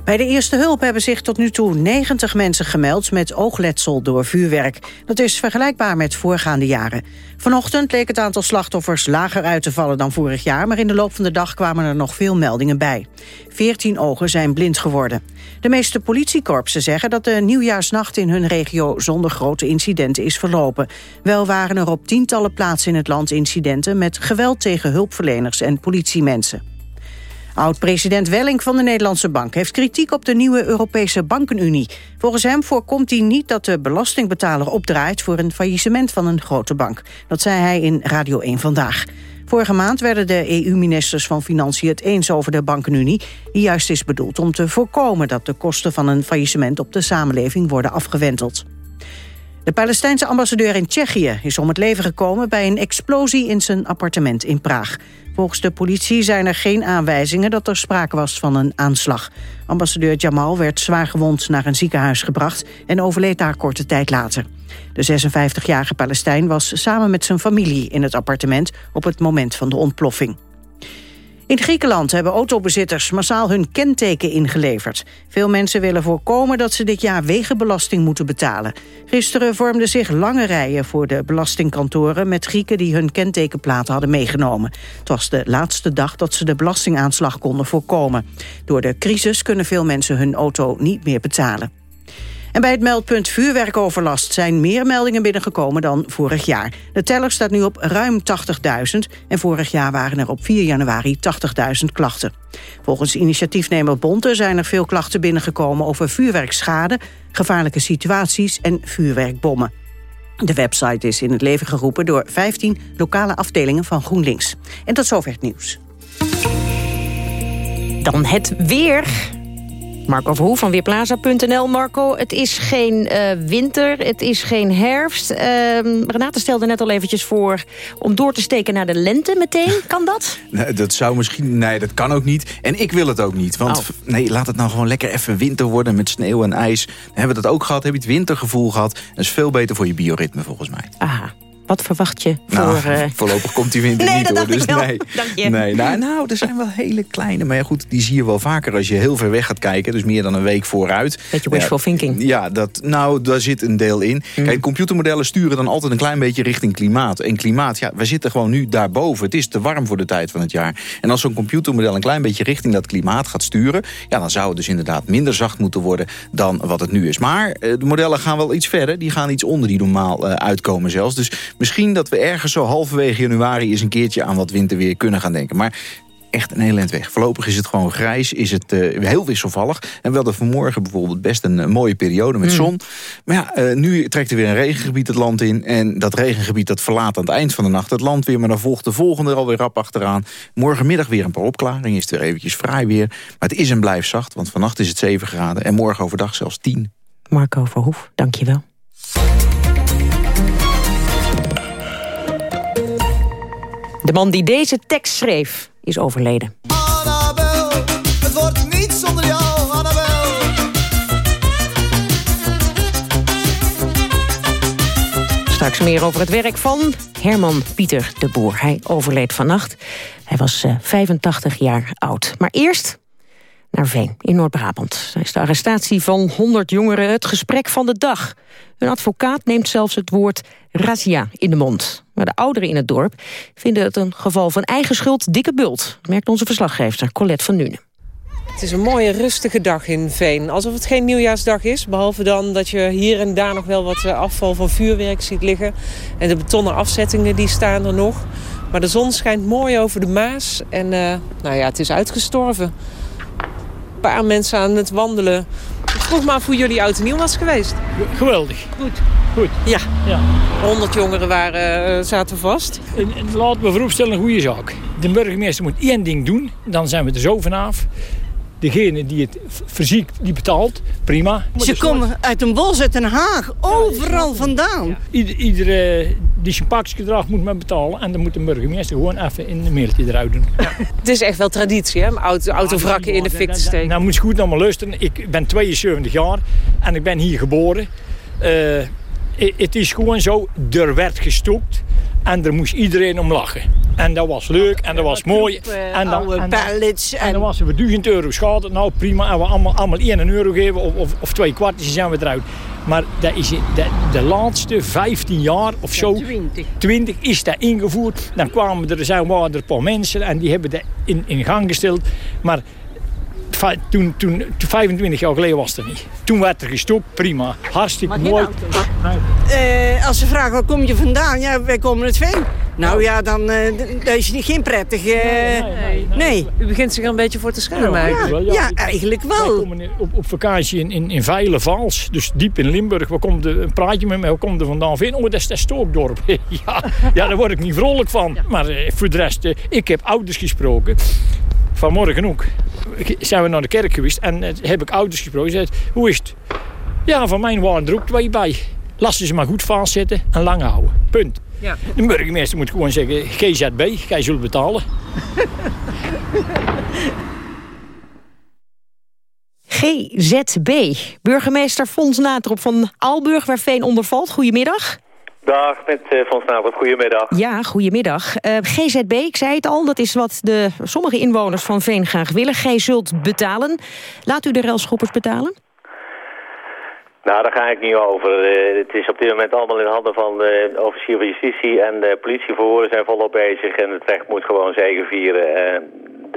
Bij de eerste hulp hebben zich tot nu toe 90 mensen gemeld met oogletsel door vuurwerk. Dat is vergelijkbaar met voorgaande jaren. Vanochtend leek het aantal slachtoffers lager uit te vallen dan vorig jaar... maar in de loop van de dag kwamen er nog veel meldingen bij. 14 ogen zijn blind geworden. De meeste politiekorpsen zeggen dat de nieuwjaarsnacht in hun regio... zonder grote incidenten is verlopen. Wel waren er op tientallen plaatsen in het land incidenten... met geweld tegen hulpverleners en politiemensen. Oud-president Welling van de Nederlandse Bank heeft kritiek op de nieuwe Europese Bankenunie. Volgens hem voorkomt hij niet dat de belastingbetaler opdraait voor een faillissement van een grote bank. Dat zei hij in Radio 1 Vandaag. Vorige maand werden de EU-ministers van Financiën het eens over de bankenunie... die juist is bedoeld om te voorkomen dat de kosten van een faillissement op de samenleving worden afgewenteld. De Palestijnse ambassadeur in Tsjechië is om het leven gekomen bij een explosie in zijn appartement in Praag. Volgens de politie zijn er geen aanwijzingen dat er sprake was van een aanslag. Ambassadeur Jamal werd zwaargewond naar een ziekenhuis gebracht en overleed daar korte tijd later. De 56-jarige Palestijn was samen met zijn familie in het appartement op het moment van de ontploffing. In Griekenland hebben autobezitters massaal hun kenteken ingeleverd. Veel mensen willen voorkomen dat ze dit jaar wegenbelasting moeten betalen. Gisteren vormden zich lange rijen voor de belastingkantoren... met Grieken die hun kentekenplaten hadden meegenomen. Het was de laatste dag dat ze de belastingaanslag konden voorkomen. Door de crisis kunnen veel mensen hun auto niet meer betalen. En bij het meldpunt vuurwerkoverlast zijn meer meldingen binnengekomen dan vorig jaar. De teller staat nu op ruim 80.000 en vorig jaar waren er op 4 januari 80.000 klachten. Volgens initiatiefnemer Bonte zijn er veel klachten binnengekomen over vuurwerkschade, gevaarlijke situaties en vuurwerkbommen. De website is in het leven geroepen door 15 lokale afdelingen van GroenLinks. En tot zover het nieuws. Dan het weer. Marco van Weerplaza.nl. Marco, het is geen uh, winter, het is geen herfst. Uh, Renate stelde net al eventjes voor om door te steken naar de lente meteen. Kan dat? Nee, dat zou misschien... Nee, dat kan ook niet. En ik wil het ook niet. Want Oh. nee, laat het nou gewoon lekker even winter worden met sneeuw en ijs. Dan hebben we dat ook gehad. Heb je het wintergevoel gehad. Dat is veel beter voor je bioritme volgens mij. Aha. Wat verwacht je voor... Nou, eh, voorlopig komt die winter Nee, niet dat hoor. dacht Dus ik wel. nee. Dank je. nee nou, nou, er zijn wel hele kleine. Maar ja, goed, die zie je wel vaker als je heel ver weg gaat kijken. Dus meer dan een week vooruit. Beetje wishful ja, thinking. Ja, dat, nou, daar zit een deel in. Kijk, computermodellen sturen dan altijd een klein beetje richting klimaat. En klimaat, ja, we zitten gewoon nu daarboven. Het is te warm voor de tijd van het jaar. En als zo'n computermodel een klein beetje richting dat klimaat gaat sturen... ja, dan zou het dus inderdaad minder zacht moeten worden dan wat het nu is. Maar eh, de modellen gaan wel iets verder. Die gaan iets onder die normaal eh, uitkomen zelfs. Dus misschien dat we ergens zo halverwege januari... eens een keertje aan wat winterweer kunnen gaan denken. Maar echt een heel eind weg. Voorlopig is het gewoon grijs, is het eh, heel wisselvallig. En we hadden vanmorgen bijvoorbeeld best een eh, mooie periode met Mm. zon. Maar ja, eh, nu trekt er weer een regengebied het land in. En dat regengebied dat verlaat aan het eind van de nacht het land weer. Maar dan volgt de volgende er alweer rap achteraan. Morgenmiddag weer een paar opklaringen, is het weer eventjes fraai weer. Maar het is en blijft zacht, want vannacht is het 7 graden. En morgen overdag zelfs 10. Marco Verhoef, dank je wel. De man die deze tekst schreef, is overleden. Annabel, het wordt niet zonder jou, Annabel. Straks meer over het werk van Herman Pieter de Boer. Hij overleed vannacht. Hij was eh, 85 jaar oud. Maar eerst naar Veen in Noord-Brabant. Daar is de arrestatie van 100 jongeren het gesprek van de dag. Een advocaat neemt zelfs het woord razzia in de mond. Maar de ouderen in het dorp vinden het een geval van eigen schuld dikke bult. Merkt onze verslaggever Colette van Nuenen. Het is een mooie rustige dag in Veen. Alsof het geen nieuwjaarsdag is. Behalve dan dat je hier en daar nog wel wat eh, afval van vuurwerk ziet liggen. En de betonnen afzettingen die staan er nog. Maar de zon schijnt mooi over de Maas. En eh, nou ja, het is uitgestorven. Een paar mensen aan het wandelen. Ik vroeg me af hoe jullie oud en nieuw was geweest. Geweldig. Goed. Goed. Ja. ja. 100 jongeren waren, eh, zaten vast. En, en laten we vooropstellen een goede zaak. De burgemeester moet één ding doen. Dan zijn we er zo vanaf. Degene die het v- fysiek die betaalt, prima. Ze komen uit een bos, uit Den Haag, overal vandaan. Ieder, iedere die zijn pakje draagt moet maar betalen. En dan moet de burgemeester gewoon even in een mailtje eruit doen. Het is echt wel traditie, hè? om auto, autovrakken in de fik te steken. Nou moet je goed naar me luisteren. Ik ben 72 jaar en ik ben hier geboren. Eh, het is gewoon zo, er werd gestopt. En daar moest iedereen om lachen. En dat was leuk en dat was mooi. eh, En dan, en dan- pallets en dan was er 1000 euro schade. Nou prima, en we allemaal, allemaal 1 euro geven of, of, of twee kwartjes zijn we eruit. Maar dat is de, de laatste 15 jaar of zo, 20. is dat ingevoerd. Dan kwamen er, zijn waren er een paar mensen en die hebben dat in, in gang gesteld. Maar toen, toen, toen 25 jaar geleden was het er niet. Toen werd er gestopt, prima. Hartstikke mooi. Eh, als ze vragen waar kom je vandaan, ja, wij komen uit Veen. Nou ja, dan eh, d- dat is niet geen prettig. eh, nee, U begint zich er een beetje voor te schamen Ja, eigenlijk. wel, ja. ja, eigenlijk Wij wel. komen in- op, op vakantie in, in, in Veilenvals, dus diep in Limburg. We komen de, een praatje met mij, we komen er vandaan Veen. Oh, dat is dat Stookdorp. ja, ja, daar word ik niet vrolijk van. Maar eh, voor de rest, eh, ik heb ouders gesproken. Vanmorgen ook. Ik- Zijn we naar de kerk geweest en eh, heb ik ouders gesproken. Zei, hoe is het? Ja, van mijn waren er ook twee bij. Laten ze maar goed vastzetten en lang houden. Punt. Ja. De burgemeester moet gewoon zeggen, GZB, jij zult betalen. GZB. Burgemeester Fons Natrop van Aalburg, waar Veen onder valt. Goedemiddag. Dag, met Van Snavert. Goedemiddag. Ja, goedemiddag. Eh, GZB, ik zei het al, dat is wat de, sommige inwoners van Veen graag willen. Gij zult betalen. Laat u de railschoppers betalen? Nou, daar ga ik niet over. Eh, het is op dit moment allemaal in handen van de officier van justitie en de politieverhoren zijn volop bezig en het recht moet gewoon zegenvieren. Eh,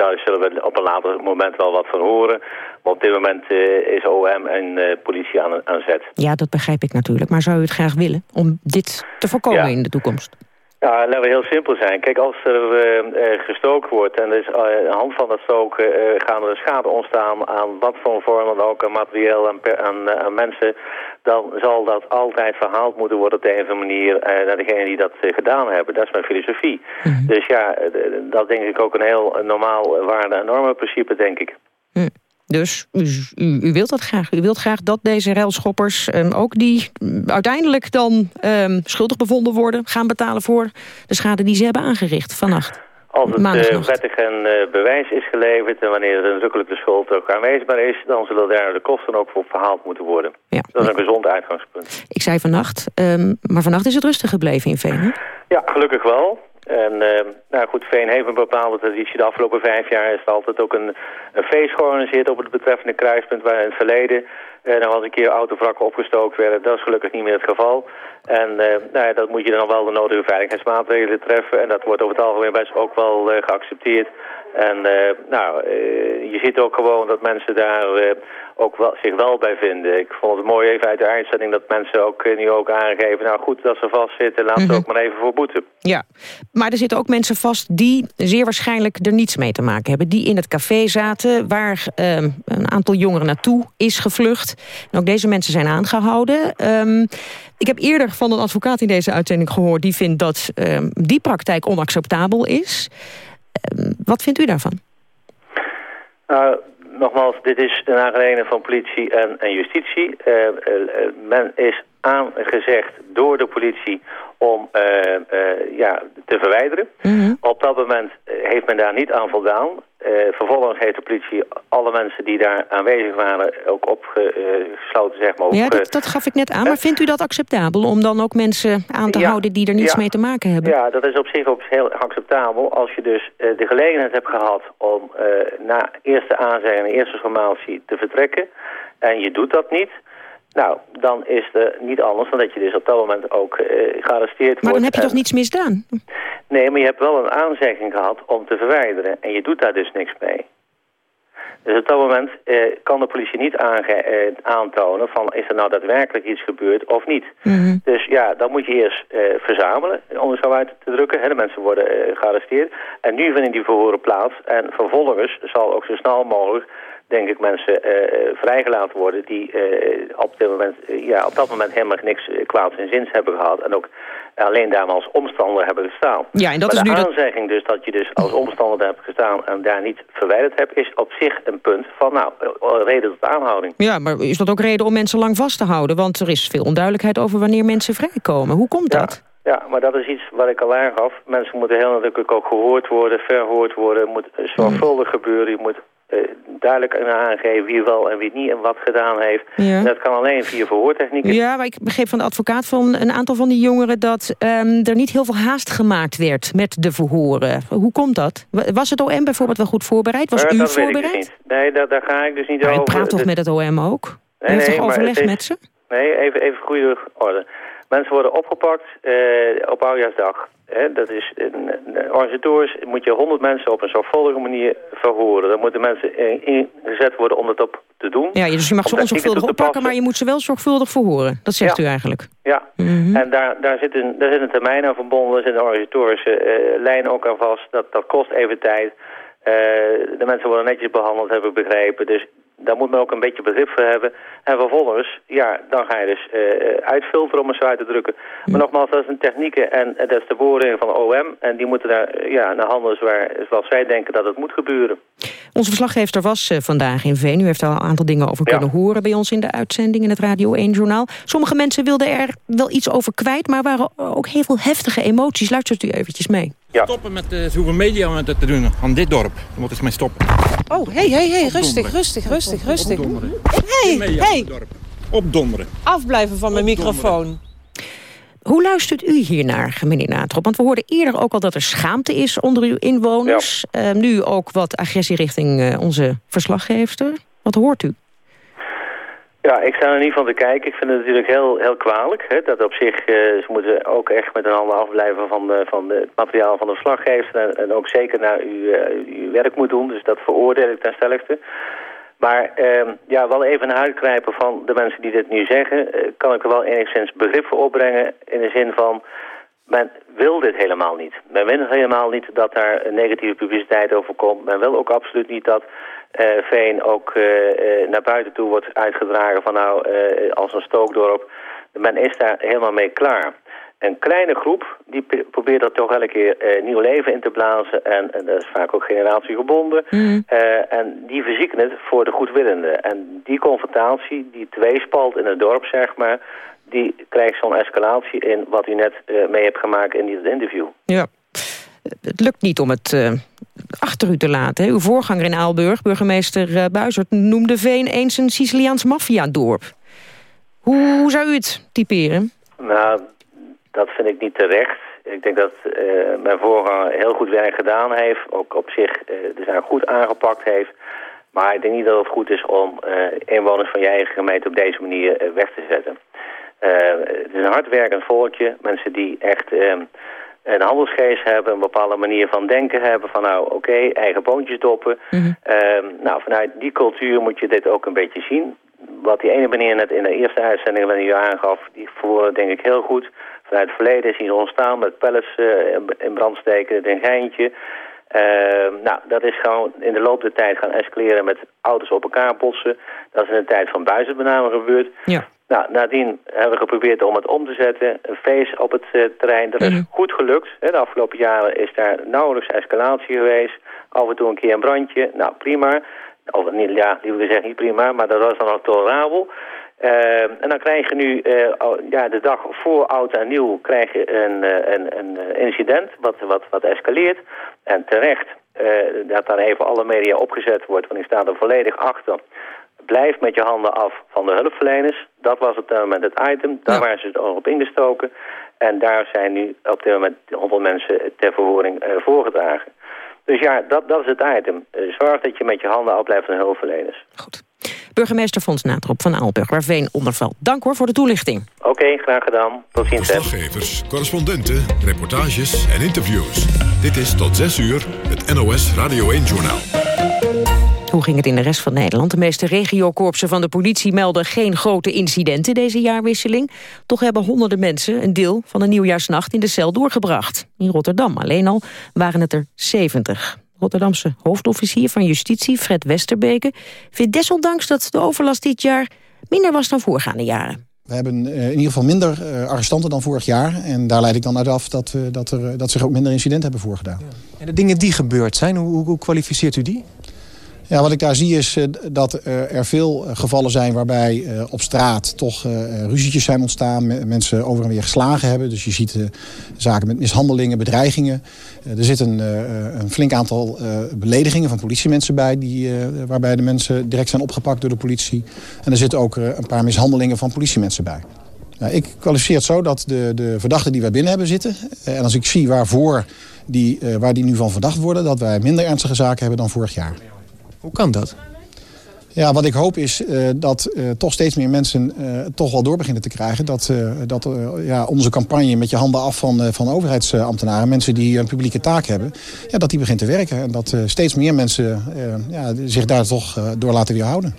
daar zullen we op een later moment wel wat van horen. Maar op dit moment eh, is OM en eh, politie aan, aan zet. Ja, dat begrijp ik natuurlijk. Maar zou u het graag willen om dit te voorkomen Ja. in de toekomst? Ja, laten we heel simpel zijn. Kijk, als er eh, eh, gestoken wordt en er is eh, aan de hand van dat stoken eh, gaan er schade ontstaan aan wat voor vorm dan ook, aan materieel per- aan, eh, aan mensen, dan zal dat altijd verhaald moeten worden op de een of andere manier eh, naar degene die dat eh, gedaan hebben. Dat is mijn filosofie. Dus ja, eh, dat denk ik ook een heel eh, normaal waarde- en normenprincipe, denk ik. Dus u, u, u wilt dat graag. U wilt graag dat deze railschoppers ehm, ook die mm, uiteindelijk dan ehm, schuldig bevonden worden... gaan betalen voor de schade die ze hebben aangericht vannacht. Als het Maandagnacht. wettig en eh, bewijs is geleverd en wanneer er nadrukkelijk de schuld ook aanwezig is, dan zullen daar de kosten ook voor verhaald moeten worden. Ja. Dat is een gezond uitgangspunt. Ik zei vannacht, ehm, maar vannacht is het rustig gebleven in Veen. hè? Ja, gelukkig wel. En eh, nou goed, Veen heeft een bepaalde traditie. De afgelopen vijf jaar is er altijd ook een, feest georganiseerd op het betreffende kruispunt waar in het verleden eh nog eens een keer autovrakken opgestookt werden. Dat is gelukkig niet meer het geval. En eh, nou ja, dat moet je dan wel de nodige veiligheidsmaatregelen treffen. En dat wordt over het algemeen best ook wel eh, geaccepteerd. En eh, nou, je ziet ook gewoon dat mensen daar ook wel, zich wel bij vinden. Ik vond het mooi even uit de uitzending dat mensen ook nu ook aangeven... nou goed dat ze vastzitten, laten ze Mhm. ook maar even voor boeten. Ja, maar er zitten ook mensen vast die zeer waarschijnlijk er niets mee te maken hebben. Die in het café zaten waar ehm, een aantal jongeren naartoe is gevlucht. En ook deze mensen zijn aangehouden. Ehm, ik heb eerder van een advocaat in deze uitzending gehoord... die vindt dat ehm, die praktijk onacceptabel is. Ehm, wat vindt u daarvan? Nou, nogmaals, dit is een aangelegenheid van politie en, en justitie. Eh, eh, eh, men is aangezegd door de politie om eh, eh, ja, te verwijderen. Op dat moment eh, heeft men daar niet aan voldaan. Vervolgens heeft de politie alle mensen die daar aanwezig waren ook opgesloten, zeg maar. Ja, dat, dat gaf ik net aan. Maar vindt u dat acceptabel om dan ook mensen aan te Ja, houden... die er niets ja. mee te maken hebben? Ja, dat is op zich op heel acceptabel. Als je dus de gelegenheid hebt gehad om na eerste aanzegging en eerste formatie te vertrekken... en je doet dat niet... Nou, dan is er niet anders dan dat je dus op dat moment ook eh, gearresteerd wordt. Maar dan heb je en- toch niets misdaan? Nee, maar je hebt wel een aanzegging gehad om te verwijderen. En je doet daar dus niks mee. Dus op dat moment eh, kan de politie niet eh, aantonen van is er nou daadwerkelijk iets gebeurd of niet. Dus ja, dan moet je eerst verzamelen, om het zo uit te drukken. Hè. De mensen worden gearresteerd. En nu vinden die verhoren plaats. En vervolgens zal ook zo snel mogelijk, denk ik, mensen eh, eh, vrijgelaten worden... die eh, op, dit moment, ja, op dat moment helemaal niks kwaads in zins hebben gehad. En ook alleen daar maar als omstander hebben gestaan. Ja, en dat maar is de nu dat- aanzegging dus dat je dus als omstander hebt gestaan... en daar niet verwijderd hebt, is op zich een punt van, nou, reden tot aanhouding. Ja, maar is dat ook reden om mensen lang vast te houden? Want er is veel onduidelijkheid over wanneer mensen vrijkomen. Hoe komt dat? Ja, maar dat is iets wat ik al aangaf. Mensen moeten heel nadrukkelijk ook gehoord worden, verhoord worden. Het moet zorgvuldig gebeuren. Je moet eh, duidelijk aangeven wie wel en wie niet en wat gedaan heeft. Ja. En dat kan alleen via verhoortechnieken. Ja, maar ik begreep van de advocaat van een aantal van die jongeren... dat ehm, er niet heel veel haast gemaakt werd met de verhoren. Hoe komt dat? Wa- Was het OM bijvoorbeeld wel goed voorbereid? Was Maar u dat weet ik voorbereid? dus niet. Nee, daar, daar ga ik dus niet Maar over. je praat toch met het OM ook? U Nee, heeft nee, toch maar overleg het is- met ze? Nee, even, even goede orde. Mensen worden opgepakt eh, op oudjaarsdag. Hè, dat is een, een organisators moet je 100 mensen op een zorgvuldige manier verhoren. Dan moeten mensen in- ingezet worden om dat op te doen. Ja, dus je mag ze onzorgvuldig oppakken... maar je moet ze wel zorgvuldig verhoren. Dat zegt Ja. u eigenlijk. Ja, Mhm. en daar, daar, zit een, daar zit een termijn aan verbonden. Er zit een organisatorische eh, lijn ook aan vast. Dat, dat kost even tijd. Eh, de mensen worden netjes behandeld, heb ik begrepen. Dus daar moet men ook een beetje begrip voor hebben. En vervolgens, ja, dan ga je dus eh, uitfilteren om het zo uit te drukken. Maar nogmaals, dat is een technieken en eh, dat is de beoordeling van de OM. En die moeten daar ja, naar handelen zoals, zoals zij denken dat het moet gebeuren. Onze verslaggever was vandaag in Veen. U heeft al een aantal dingen over kunnen horen bij ons in de uitzending... in het Radio 1-journaal. Sommige mensen wilden er wel iets over kwijt... maar waren ook heel veel heftige emoties. Luistert u eventjes mee. Stoppen met uh, zoveel media met het te doen aan dit dorp. Daar moeten ze mee stoppen. Oh, hey, hey, hey, rustig, rustig, rustig, rustig. Hey, hey, Opdonderen. afblijven van mijn microfoon. Hoe luistert u hiernaar, meneer Natrop? Want we hoorden eerder ook al dat er schaamte is onder uw inwoners. Eh, nu ook wat agressie richting eh, onze verslaggeefster. Wat hoort u? Ja, ik sta er niet van te kijken. Ik vind het natuurlijk heel, heel kwalijk. Hè, dat op zich, eh, ze moeten ook echt met een handen afblijven van, van de, het materiaal van de verslaggever. En, ook zeker naar uw, eh, uw werk moet doen. Dus dat veroordeel ik ten stelligste. Maar ehm, ja, wel even naar huid krijpen van de mensen die dit nu zeggen... eh, kan ik er wel enigszins begrip voor opbrengen in de zin van... Men wil dit helemaal niet. Men wil helemaal niet dat daar een negatieve publiciteit over komt. Men wil ook absoluut niet dat Veen ook eh, eh, naar buiten toe wordt uitgedragen van nou eh, als een stookdorp. Men is daar helemaal mee klaar. Een kleine groep die probeert er toch elke keer eh, nieuw leven in te blazen. En, en dat is vaak ook generatiegebonden. Eh, en die verzieken het voor de goedwillenden. En die confrontatie, die tweespalt in het dorp, zeg maar... die krijgt zo'n escalatie in wat u net eh, mee hebt gemaakt in dit interview. Ja. Het lukt niet om het eh, achter u te laten. Uw voorganger in Aalburg, burgemeester uh, Buizert... noemde Veen eens een Siciliaans maffiadorp. Hoe, hoe zou u het typeren? Nou, dat vind ik niet terecht. Ik denk dat uh, mijn voorganger heel goed werk gedaan heeft. Ook op zich de zaak goed aangepakt heeft. Maar ik denk niet dat het goed is om inwoners van je eigen gemeente op deze manier weg te zetten. het is een hardwerkend volkje. Mensen die echt ehm, een handelsgeest hebben, een bepaalde manier van denken hebben. Van nou, oké, okay, eigen boontjes doppen. Mm -hmm. nou, vanuit die cultuur moet je dit ook een beetje zien. Wat die ene meneer net in de eerste uitzending van u aangaf, die verwoordde denk ik heel goed. Vanuit het verleden is hij ontstaan met pellets uh, in brand steken, een geintje. Uh, nou, dat is gewoon in de loop der tijd gaan escaleren met auto's op elkaar botsen. Dat is in de tijd van name gebeurd. Ja. Nou, nadien hebben we geprobeerd om het om te zetten. Een feest op het uh, terrein. Dat is mm. goed gelukt. De afgelopen jaren is daar nauwelijks escalatie geweest. Af en toe een keer een brandje. Nou, prima. Of niet, ja, liever gezegd niet prima, maar dat was dan ook tolerabel. Uh, en dan krijg je nu, uh, ja, de dag voor oud en nieuw, krijg je een, een, een incident wat, wat, wat escaleert. En terecht dat dan even alle media opgezet wordt, want ik sta er volledig achter. Blijf met je handen af van de hulpverleners. Dat was op dit moment het item. Daar ja. waren ze op ingestoken. En daar zijn nu op dit moment 100 mensen ter verhoring voorgedragen. Dus ja, dat, dat is het item. Zorg dat je met je handen afblijft van de hulpverleners. Goed. Burgemeester Fons Natrop van Aalburg, waar Veen onder valt. Dank hoor voor de toelichting. Oké, okay, graag gedaan. Tot ziens. Verslaggevers, correspondenten, reportages en interviews. Dit is tot 6 uur het NOS Radio 1-journaal. Hoe ging het in de rest van Nederland? De meeste regiokorpsen van de politie melden geen grote incidenten deze jaarwisseling. Toch hebben honderden mensen een deel van de nieuwjaarsnacht in de cel doorgebracht. In Rotterdam alleen al waren het er 70. Rotterdamse hoofdofficier van Justitie, Fred Westerbeke... vindt desondanks dat de overlast dit jaar minder was dan voorgaande jaren. We hebben uh, in ieder geval minder uh, arrestanten dan vorig jaar. En daar leid ik dan uit af dat, dat, er, dat zich ook minder incidenten hebben voorgedaan. Ja. En de dingen die gebeurd zijn, hoe, hoe kwalificeert u die? Ja, wat ik daar zie is eh, dat er veel eh, gevallen zijn waarbij eh, op straat toch ruzietjes zijn ontstaan. me- Mensen over en weer geslagen hebben. Dus je ziet zaken met mishandelingen, bedreigingen. Er zit een, een flink aantal beledigingen van politiemensen bij. Die, waarbij de mensen direct zijn opgepakt door de politie. En er zitten ook een paar mishandelingen van politiemensen bij. Nou, ik kwalificeer het zo dat de, de verdachten die wij binnen hebben zitten... en als ik zie waarvoor die, waar die nu van verdacht worden... dat wij minder ernstige zaken hebben dan vorig jaar. Hoe kan dat? Ja, wat ik hoop is eh, dat eh, toch steeds meer mensen eh, toch wel door beginnen te krijgen. Dat, dat ja, onze campagne met je handen af van, van overheidsambtenaren, mensen die een publieke taak hebben, ja, dat die begint te werken. En dat steeds meer mensen ja, zich daar toch door laten weerhouden.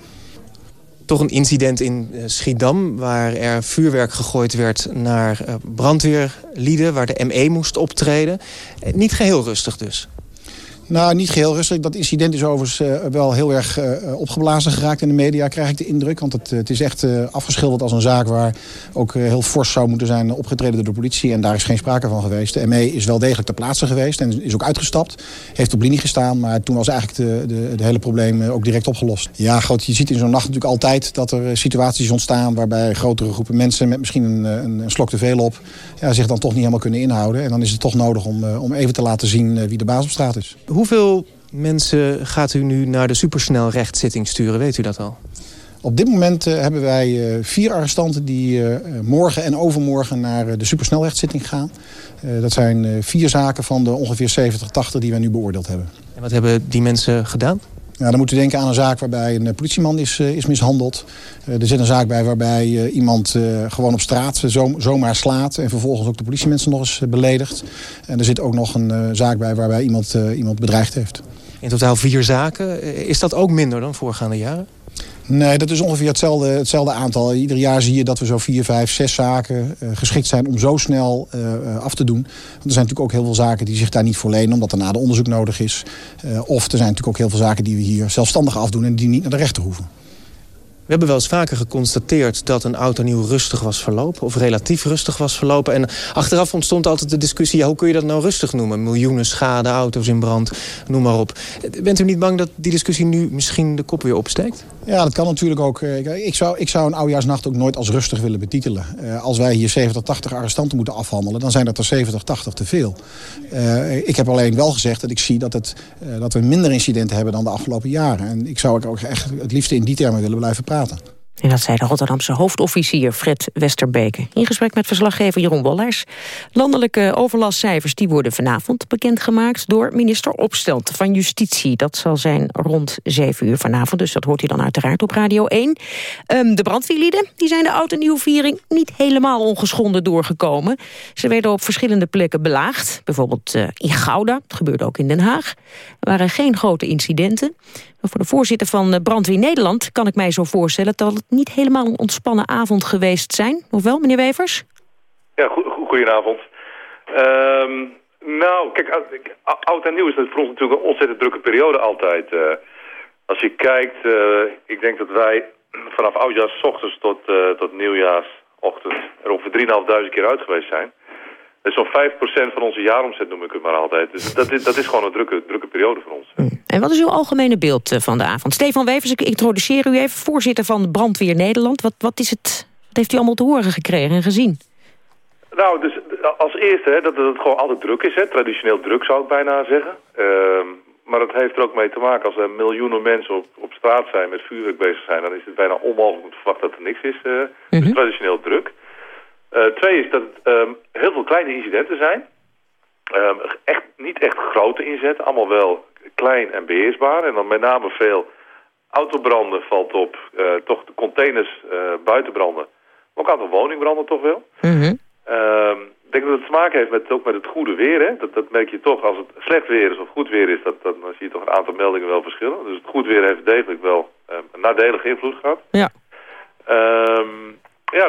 Toch een incident in Schiedam waar er vuurwerk gegooid werd naar brandweerlieden... waar de ME moest optreden. Niet geheel rustig dus. Nou, niet geheel rustig. Dat incident is overigens eh, wel heel erg eh, opgeblazen geraakt in de media, krijg ik de indruk. Want het, het is echt eh, afgeschilderd als een zaak waar ook eh, heel fors zou moeten zijn opgetreden door de politie. En daar is geen sprake van geweest. De ME is wel degelijk ter plaatse geweest en is ook uitgestapt. Heeft op linie gestaan, maar toen was eigenlijk de, de, de hele probleem eh, ook direct opgelost. Ja, goed, je ziet in zo'n nacht natuurlijk altijd dat er eh, situaties ontstaan waarbij grotere groepen mensen met misschien een, eh, een, een slok te veel op ja, zich dan toch niet helemaal kunnen inhouden. En dan is het toch nodig om, eh, om even te laten zien eh, wie de baas op straat is. Hoeveel mensen gaat u nu naar de supersnelrechtszitting sturen? Weet u dat al? Op dit moment eh, hebben wij eh, vier arrestanten die eh, morgen en overmorgen naar de supersnelrechtszitting gaan. Dat zijn vier zaken van de ongeveer 70, 80 die wij nu beoordeeld hebben. En wat hebben die mensen gedaan? Ja, dan moeten we denken aan een zaak waarbij een eh, politieman is, eh, is mishandeld. Eh, er zit een zaak bij waarbij iemand gewoon op straat zo, zomaar slaat... en vervolgens ook de politiemensen nog eens beledigt. En er zit ook nog een zaak bij waarbij iemand, iemand bedreigd heeft. In totaal vier zaken. Is dat ook minder dan voorgaande jaren? Nee, dat is ongeveer hetzelfde, hetzelfde aantal. Ieder jaar zie je dat we zo vier, vijf, zes zaken eh, geschikt zijn om zo snel eh, eh, af te doen. Want er zijn natuurlijk ook heel veel zaken die zich daar niet voor lenen, omdat er nader onderzoek nodig is. Of er zijn natuurlijk ook heel veel zaken die we hier zelfstandig afdoen en die niet naar de rechter hoeven. We hebben wel eens vaker geconstateerd dat een auto nieuw rustig was verlopen. Of relatief rustig was verlopen. En achteraf ontstond altijd de discussie, hoe kun je dat nou rustig noemen? Miljoenen schade, auto's in brand, noem maar op. Bent u niet bang dat die discussie nu misschien de kop weer opsteekt? Ja, dat kan natuurlijk ook. Eh, Ik, zou, ik zou een oudejaarsnacht ook nooit als rustig willen betitelen. Eh, als wij hier 70, 80 arrestanten moeten afhandelen... dan zijn dat er 70, 80 te veel. Eh, ik heb alleen wel gezegd dat ik zie dat, het, dat we minder incidenten hebben dan de afgelopen jaren. En ik zou ook echt het liefst in die termen willen blijven praten. En dat zei de Rotterdamse hoofdofficier Fred Westerbeke. In gesprek met verslaggever Jeroen Wollers. Landelijke overlastcijfers die worden vanavond bekendgemaakt... door minister Opstelt van Justitie. Dat zal zijn rond 7 uur vanavond, dus dat hoort u dan uiteraard op Radio 1. Ehm, de brandweerlieden die zijn de oud- en nieuwviering niet helemaal ongeschonden doorgekomen. Ze werden op verschillende plekken belaagd. Bijvoorbeeld eh, in Gouda, dat gebeurde ook in Den Haag. Er waren geen grote incidenten. Voor de voorzitter van eh, Brandweer Nederland kan ik mij zo voorstellen... dat het niet helemaal een ontspannen avond geweest zijn. Of wel, meneer Wevers? Ja, go go- goedenavond. Ehm, nou, kijk, oud- en nieuw is dat voor natuurlijk een ontzettend drukke periode altijd. eh. als je kijkt, eh, ik denk dat wij vanaf oudjaars ochtends tot, eh tot nieuwjaarsochtend er ongeveer 3.500 keer uit geweest zijn. Dat is zo'n 5% van onze jaaromzet noem ik het maar altijd. Dus dat is, dat is gewoon een drukke, drukke periode voor ons. En wat is uw algemene beeld eh, van de avond? Stefan Wevers, ik introduceer u even, voorzitter van Brandweer Nederland. Wat, wat, is het, wat heeft u allemaal te horen gekregen en gezien? Nou, dus als eerste hè, dat het gewoon altijd druk is. Hè. Traditioneel druk zou ik bijna zeggen. Ehm, maar het heeft er ook mee te maken als er miljoenen mensen op, op straat zijn met vuurwerk bezig zijn. Dan is het bijna onmogelijk om te verwachten dat er niks is. eh dus traditioneel druk. Eh, twee is dat het ehm, heel veel kleine incidenten zijn. Ehm, echt, niet echt grote inzetten. Allemaal wel klein en beheersbaar. En dan met name veel autobranden valt op. eh, toch de containers eh, buitenbranden. Maar ook een aantal woningbranden toch wel. Ehm, ik denk dat het te maken heeft met, ook met het goede weer. Hè? Dat, dat merk je toch als het slecht weer is of goed weer is. Dat, dat, dan zie je toch een aantal meldingen wel verschillen. Dus het goed weer heeft degelijk wel een nadelige invloed gehad. Ja.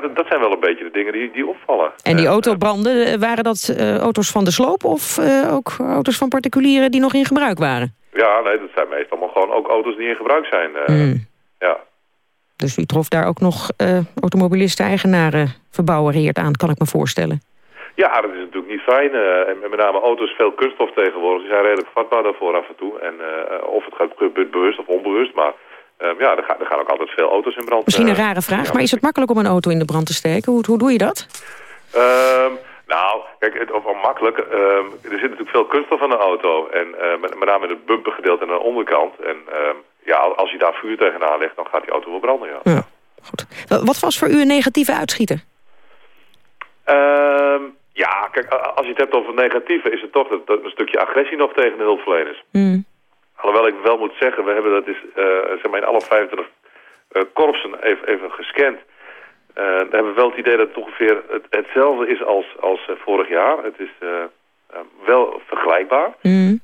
Ja, dat, dat zijn wel een beetje de dingen die, die opvallen. En die autobranden, eh, waren dat eh, auto's van de sloop... of eh, ook auto's van particulieren die nog in gebruik waren? Ja, nee, dat zijn meestal maar gewoon ook auto's die in gebruik zijn. eh, Hmm. Ja. Dus u trof daar ook nog eh automobilisten, eigenaren, verbouwereerd aan, kan ik me voorstellen. Ja, dat is natuurlijk niet fijn. eh, en met name auto's, veel kunststof tegenwoordig. Die zijn redelijk vatbaar daarvoor af en toe. En eh, of het gaat gebeurt bewust of onbewust. Maar eh, ja, er gaan, er gaan ook altijd veel auto's in brand. Misschien een eh, rare vraag, maar is het makkelijk om een auto in de brand te steken? Hoe, hoe doe je dat? Ehm, nou, kijk, het, of makkelijk. ehm, er zit natuurlijk veel kunststof aan de auto. En eh, met, met name het bumpergedeelte aan de onderkant. En ehm, ja, als je daar vuur tegenaan legt, dan gaat die auto wel branden, ja. Wa- Wat was voor u een negatieve uitschieter? Ja, kijk, als je het hebt over negatieve, is het toch dat, dat een stukje agressie nog tegen de hulpverleners. Alhoewel ik wel moet zeggen, we hebben dat is, eh, zeg maar in alle 25 eh, korpsen even, even gescand. Eh, dan hebben we wel het idee dat het ongeveer het, hetzelfde is als, als vorig jaar. Het is wel vergelijkbaar.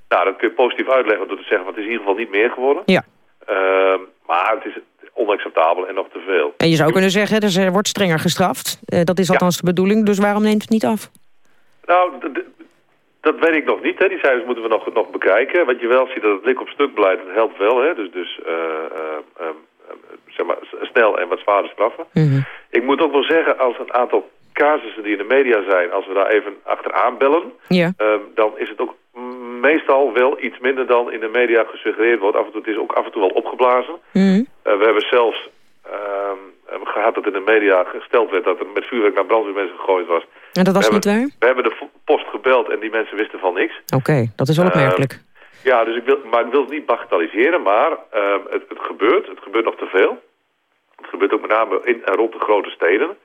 Nou, dat kun je positief uitleggen door te zeggen, want het is in ieder geval niet meer geworden. Ja. Ehm, maar het is onacceptabel en nog te veel. En je zou kunnen zeggen, dus er wordt strenger gestraft. Dat is althans de bedoeling, dus waarom neemt het niet af? Nou, dat weet ik nog niet. Hè. Die cijfers moeten we nog, nog bekijken. Wat je wel ziet, dat het lik op stuk beleid, dat helpt wel. Hè. Dus, dus eh, zeg maar, snel en wat zwaarder straffen. Ik moet ook wel zeggen, als een aantal casussen die in de media zijn... als we daar even achteraan bellen... Ja. ehm, dan is het ook meestal wel iets minder dan in de media gesuggereerd wordt. Af en toe, het is ook af en toe wel opgeblazen. Mhm. We hebben zelfs ehm, gehad dat in de media gesteld werd... dat er met vuurwerk naar brandweermensen gegooid was. En dat was We niet hebben- waar? We hebben de post gebeld en die mensen wisten van niks. Oké, dat is wel Eh, opmerkelijk. Ja, dus ik wil, maar ik wil het niet bagatelliseren, maar ehm, het, het gebeurt. Het gebeurt nog te veel. Het gebeurt ook met name in en rond de grote steden.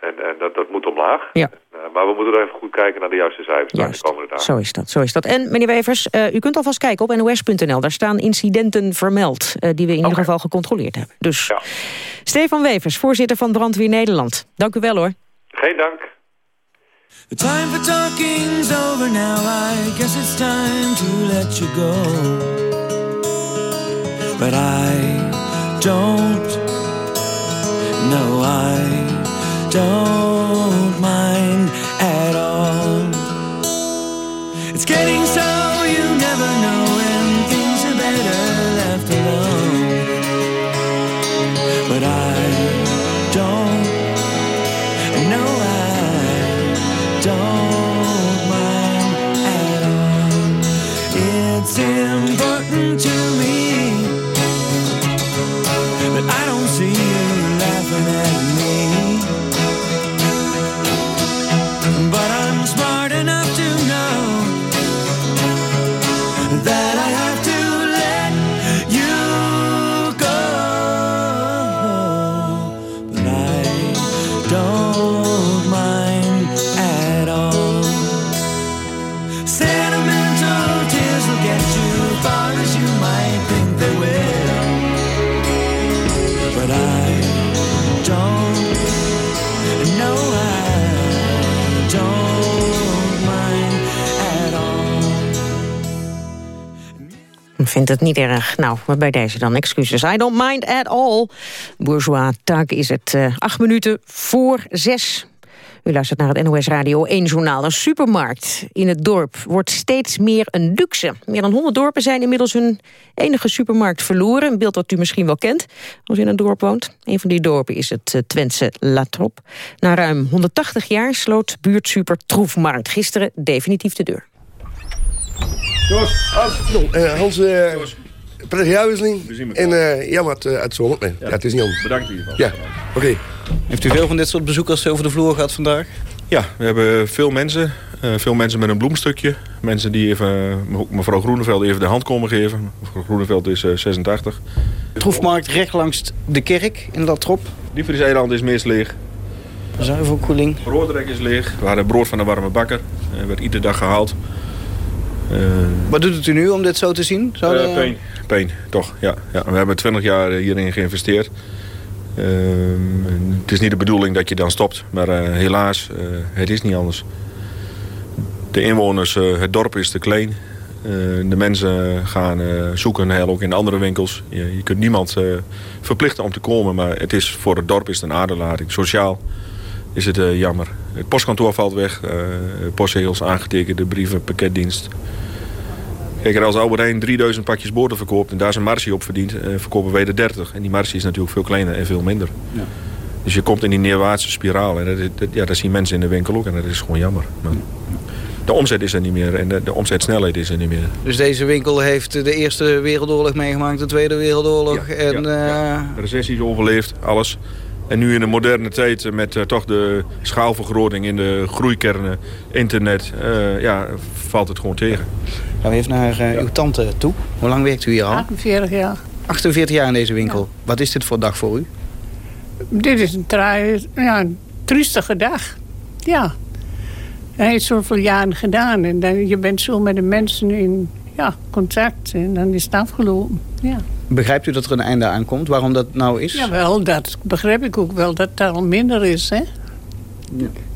En, en dat, dat moet omlaag. Ja. Eh, maar we moeten er even goed kijken naar de juiste cijfers de komende dagen. Zo is dat, zo is dat. En meneer Wevers, eh, u kunt alvast kijken op nos.nl. Daar staan incidenten vermeld, eh, die we in ieder geval gecontroleerd hebben. Dus Stefan Wevers, voorzitter van Brandweer Nederland. Dank u wel hoor. Geen dank. The time for talking's over now. I guess it's time to let you go. But I don't. No, I don't Ik vind het niet erg. Nou, bij deze dan excuses. I don't mind at all. Bourgeois taak is het eh, acht minuten voor zes. U luistert naar het NOS Radio 1 journaal. Een supermarkt in het dorp wordt steeds meer een luxe. Meer dan 100 dorpen zijn inmiddels hun enige supermarkt verloren. Een beeld dat u misschien wel kent als u in een dorp woont. Een van die dorpen is het eh, Twentse Latrop. Na ruim 180 jaar sloot buurtsuper Troefmarkt gisteren definitief de deur. Jos, Hans. eh, Hans, uh, prettige jaarwisseling. En eh jammer uit, uh, uit zomer. Nee, ja. het is niet anders. Bedankt in ieder geval. Ja, oké. Heeft u veel van dit soort bezoekers over de vloer gehad vandaag? Ja, we hebben veel mensen. eh, veel mensen met een bloemstukje. Mensen die even, ook mevrouw Groeneveld even de hand komen geven. Mevrouw Groeneveld is eh, 86. Troefmarkt recht langs de kerk in Latrop. Diefries-eiland is meest leeg. Zuivelkoeling. Broodrek is leeg. We hadden brood van de warme bakker. Eh, werd iedere dag gehaald. Eh, Wat doet het u nu om dit zo te zien? Zou de- pijn. Pijn, toch. Ja, ja. We hebben 20 jaar hierin geïnvesteerd. Ehm, het is niet de bedoeling dat je dan stopt. Maar eh, helaas, eh, het is niet anders. De inwoners, eh, het dorp is te klein. Eh, de mensen gaan eh, zoeken naar ook in andere winkels. Je, je kunt niemand eh, verplichten om te komen. Maar het is, voor het dorp is het een aderlating. Sociaal is het eh, jammer. Het postkantoor valt weg. eh postzegels aangetekend, de brieven, pakketdienst. Kijk, als Albert Heijn 3000 pakjes boter verkoopt en daar zijn marge op verdient, eh, verkopen wij de 30. En die marge is natuurlijk veel kleiner en veel minder. Ja. Dus je komt in die neerwaartse spiraal. En dat, dat- ja, dat zien mensen in de winkel ook. En dat is gewoon jammer. Maar de omzet is er niet meer. En de, de omzetsnelheid is er niet meer. Dus deze winkel heeft de Eerste Wereldoorlog meegemaakt, de Tweede Wereldoorlog. en, eh, De recessie is overleefd, alles. En nu in de moderne tijd eh, met eh, toch de schaalvergroting in de groeikernen, internet, eh, ja, valt het gewoon tegen. Gaan we even naar eh, uw tante toe. Hoe lang werkt u hier al? 48 jaar. 48 jaar in deze winkel. Wat is dit voor dag voor u? Dit is een, traai, ja, een triestige dag. Ja. Hij heeft zoveel jaren gedaan. En dan, je bent zo met de mensen in ja, contact. En dan is het afgelopen. Ja. Begrijpt u dat er een einde aankomt? Waarom dat nou is? Jawel, dat begrijp ik ook wel. Dat het al minder is, hè.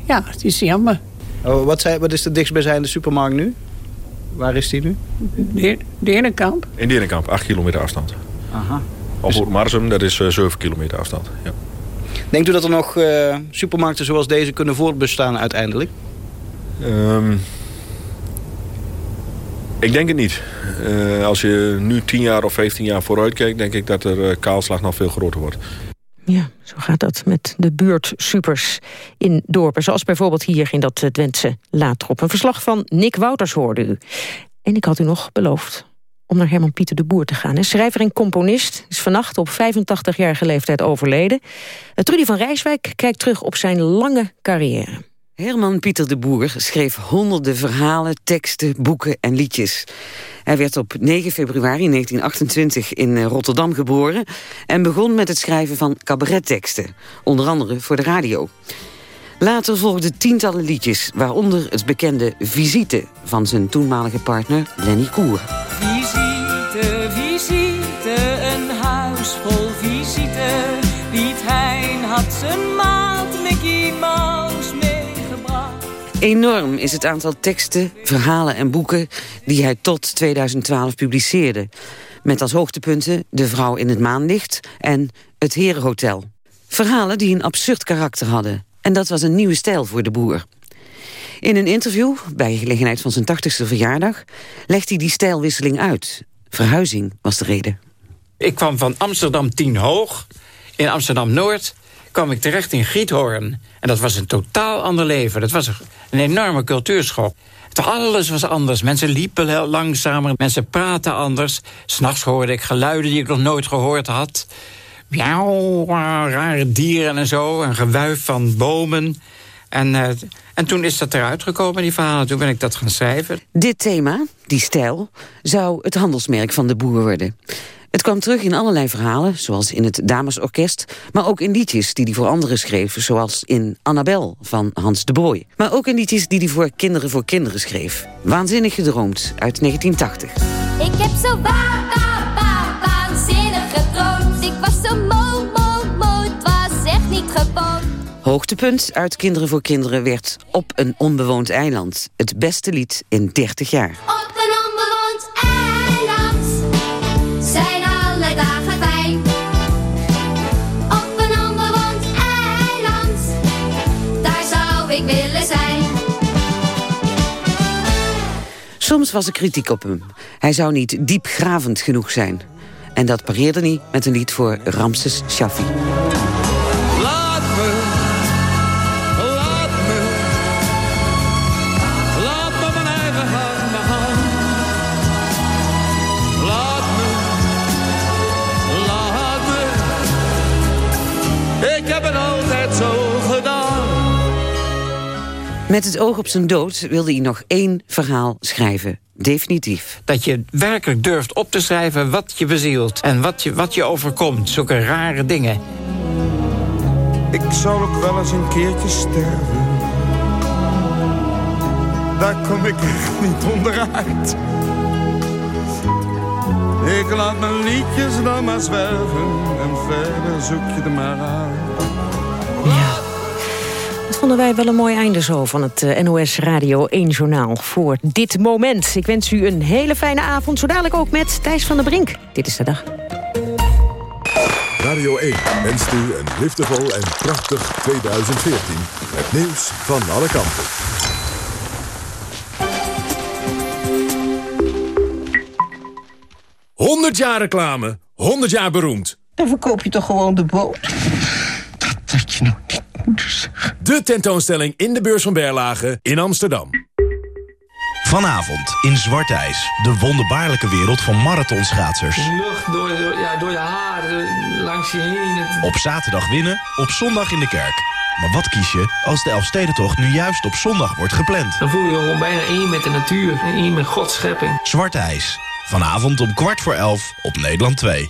Ja, het is jammer. Oh, wat, zei, wat is de dichtstbijzijnde supermarkt nu? Waar is die nu? De. In Dierenkamp, 8 kilometer afstand. Aha. Of voor Marsum, dat is eh, 7 kilometer afstand. Ja. Denkt u dat er nog eh, supermarkten zoals deze kunnen voortbestaan uiteindelijk? Ehm, ik denk het niet. Eh, als je nu 10 jaar of 15 jaar vooruit kijkt... denk ik dat er eh, kaalslag nog veel groter wordt. Ja, zo gaat dat met de buurtsupers in dorpen. Zoals bijvoorbeeld hier in dat eh, Drentse Laatrop. Een verslag van Nick Wouters hoorde u. En ik had u nog beloofd om naar Herman Pieter de Boer te gaan. Schrijver en componist is vannacht op 85-jarige leeftijd overleden. Eh, Trudy van Rijswijk kijkt terug op zijn lange carrière. Herman Pieter de Boer schreef honderden verhalen, teksten, boeken en liedjes. Hij werd op 9 februari 1928 in eh, Rotterdam geboren... en begon met het schrijven van cabaretteksten, onder andere voor de radio. Later volgden tientallen liedjes, waaronder het bekende Visite... van zijn toenmalige partner Lenny Koer. Enorm is het aantal teksten, verhalen en boeken... die hij tot 2012 publiceerde. Met als hoogtepunten De Vrouw in het Maanlicht en Het Herenhotel. Verhalen die een absurd karakter hadden. En dat was een nieuwe stijl voor de boer. In een interview, bij gelegenheid van zijn 80ste verjaardag... legt hij die stijlwisseling uit. Verhuizing was de reden. Ik kwam van Amsterdam 10 hoog. In Amsterdam-Noord kwam ik terecht in Giethoorn. En dat was een totaal ander leven. Dat was een enorme cultuurschok. Alles was anders. Mensen liepen langzamer. Mensen praten anders. S'nachts hoorde ik geluiden die ik nog nooit gehoord had. Miauw, rare dieren en zo. Een gewuif van bomen. En, eh, en toen is dat eruit gekomen, die verhalen. Toen ben ik dat gaan schrijven. Dit thema, die stijl, zou het handelsmerk van de boer worden. Het kwam terug in allerlei verhalen, zoals in het Damesorkest... maar ook in liedjes die hij voor anderen schreef... zoals in Annabel van Hans de Boy. Maar ook in liedjes die hij voor Kinderen voor Kinderen schreef. Waanzinnig gedroomd, uit 1980. Ik heb zo wa, wa, wa, waanzinnig gedroomd. Ik was zo moe, moe, moe, het was echt niet gewoon. Hoogtepunt uit Kinderen voor Kinderen werd Op een onbewoond eiland. Het beste lied in 30 jaar. Op een onbewoond eiland Soms was er kritiek op hem. Hij zou niet diepgravend genoeg zijn. En dat pareerde hij met een lied voor Ramses Shaffi. Met het oog op zijn dood wilde hij nog één verhaal schrijven. Definitief. Dat je werkelijk durft op te schrijven wat je bezielt. En wat je, wat je overkomt. Zulke rare dingen. Ik zou ook wel eens een keertje sterven. Daar kom ik echt niet onderuit. Ik laat mijn liedjes dan maar zwerven. En verder zoek je er maar uit. Dat vonden wij wel een mooi einde zo van het eh, NOS Radio 1 Journaal voor dit moment. Ik wens u een hele fijne avond, zo dadelijk ook met Thijs van der Brink. Dit is de dag. Radio 1 wenst u een liefdevol en prachtig 2014. Het nieuws van alle kanten. Honderd jaar reclame, 100 jaar beroemd. Dan verkoop je toch gewoon de boot? Dat je nou niet. De tentoonstelling in de beurs van Berlage in Amsterdam. Vanavond in Zwart IJs. De wonderbaarlijke wereld van marathonschaatsers. Lucht door, door, ja, door je haar, langs je heen. Het- Op zaterdag winnen, op zondag in de kerk. Maar wat kies je als de Elfstedentocht nu juist op zondag wordt gepland? Dan voel je je gewoon bijna één met de natuur. En één met Gods schepping. Zwart IJs. Vanavond om kwart voor elf op Nederland 2.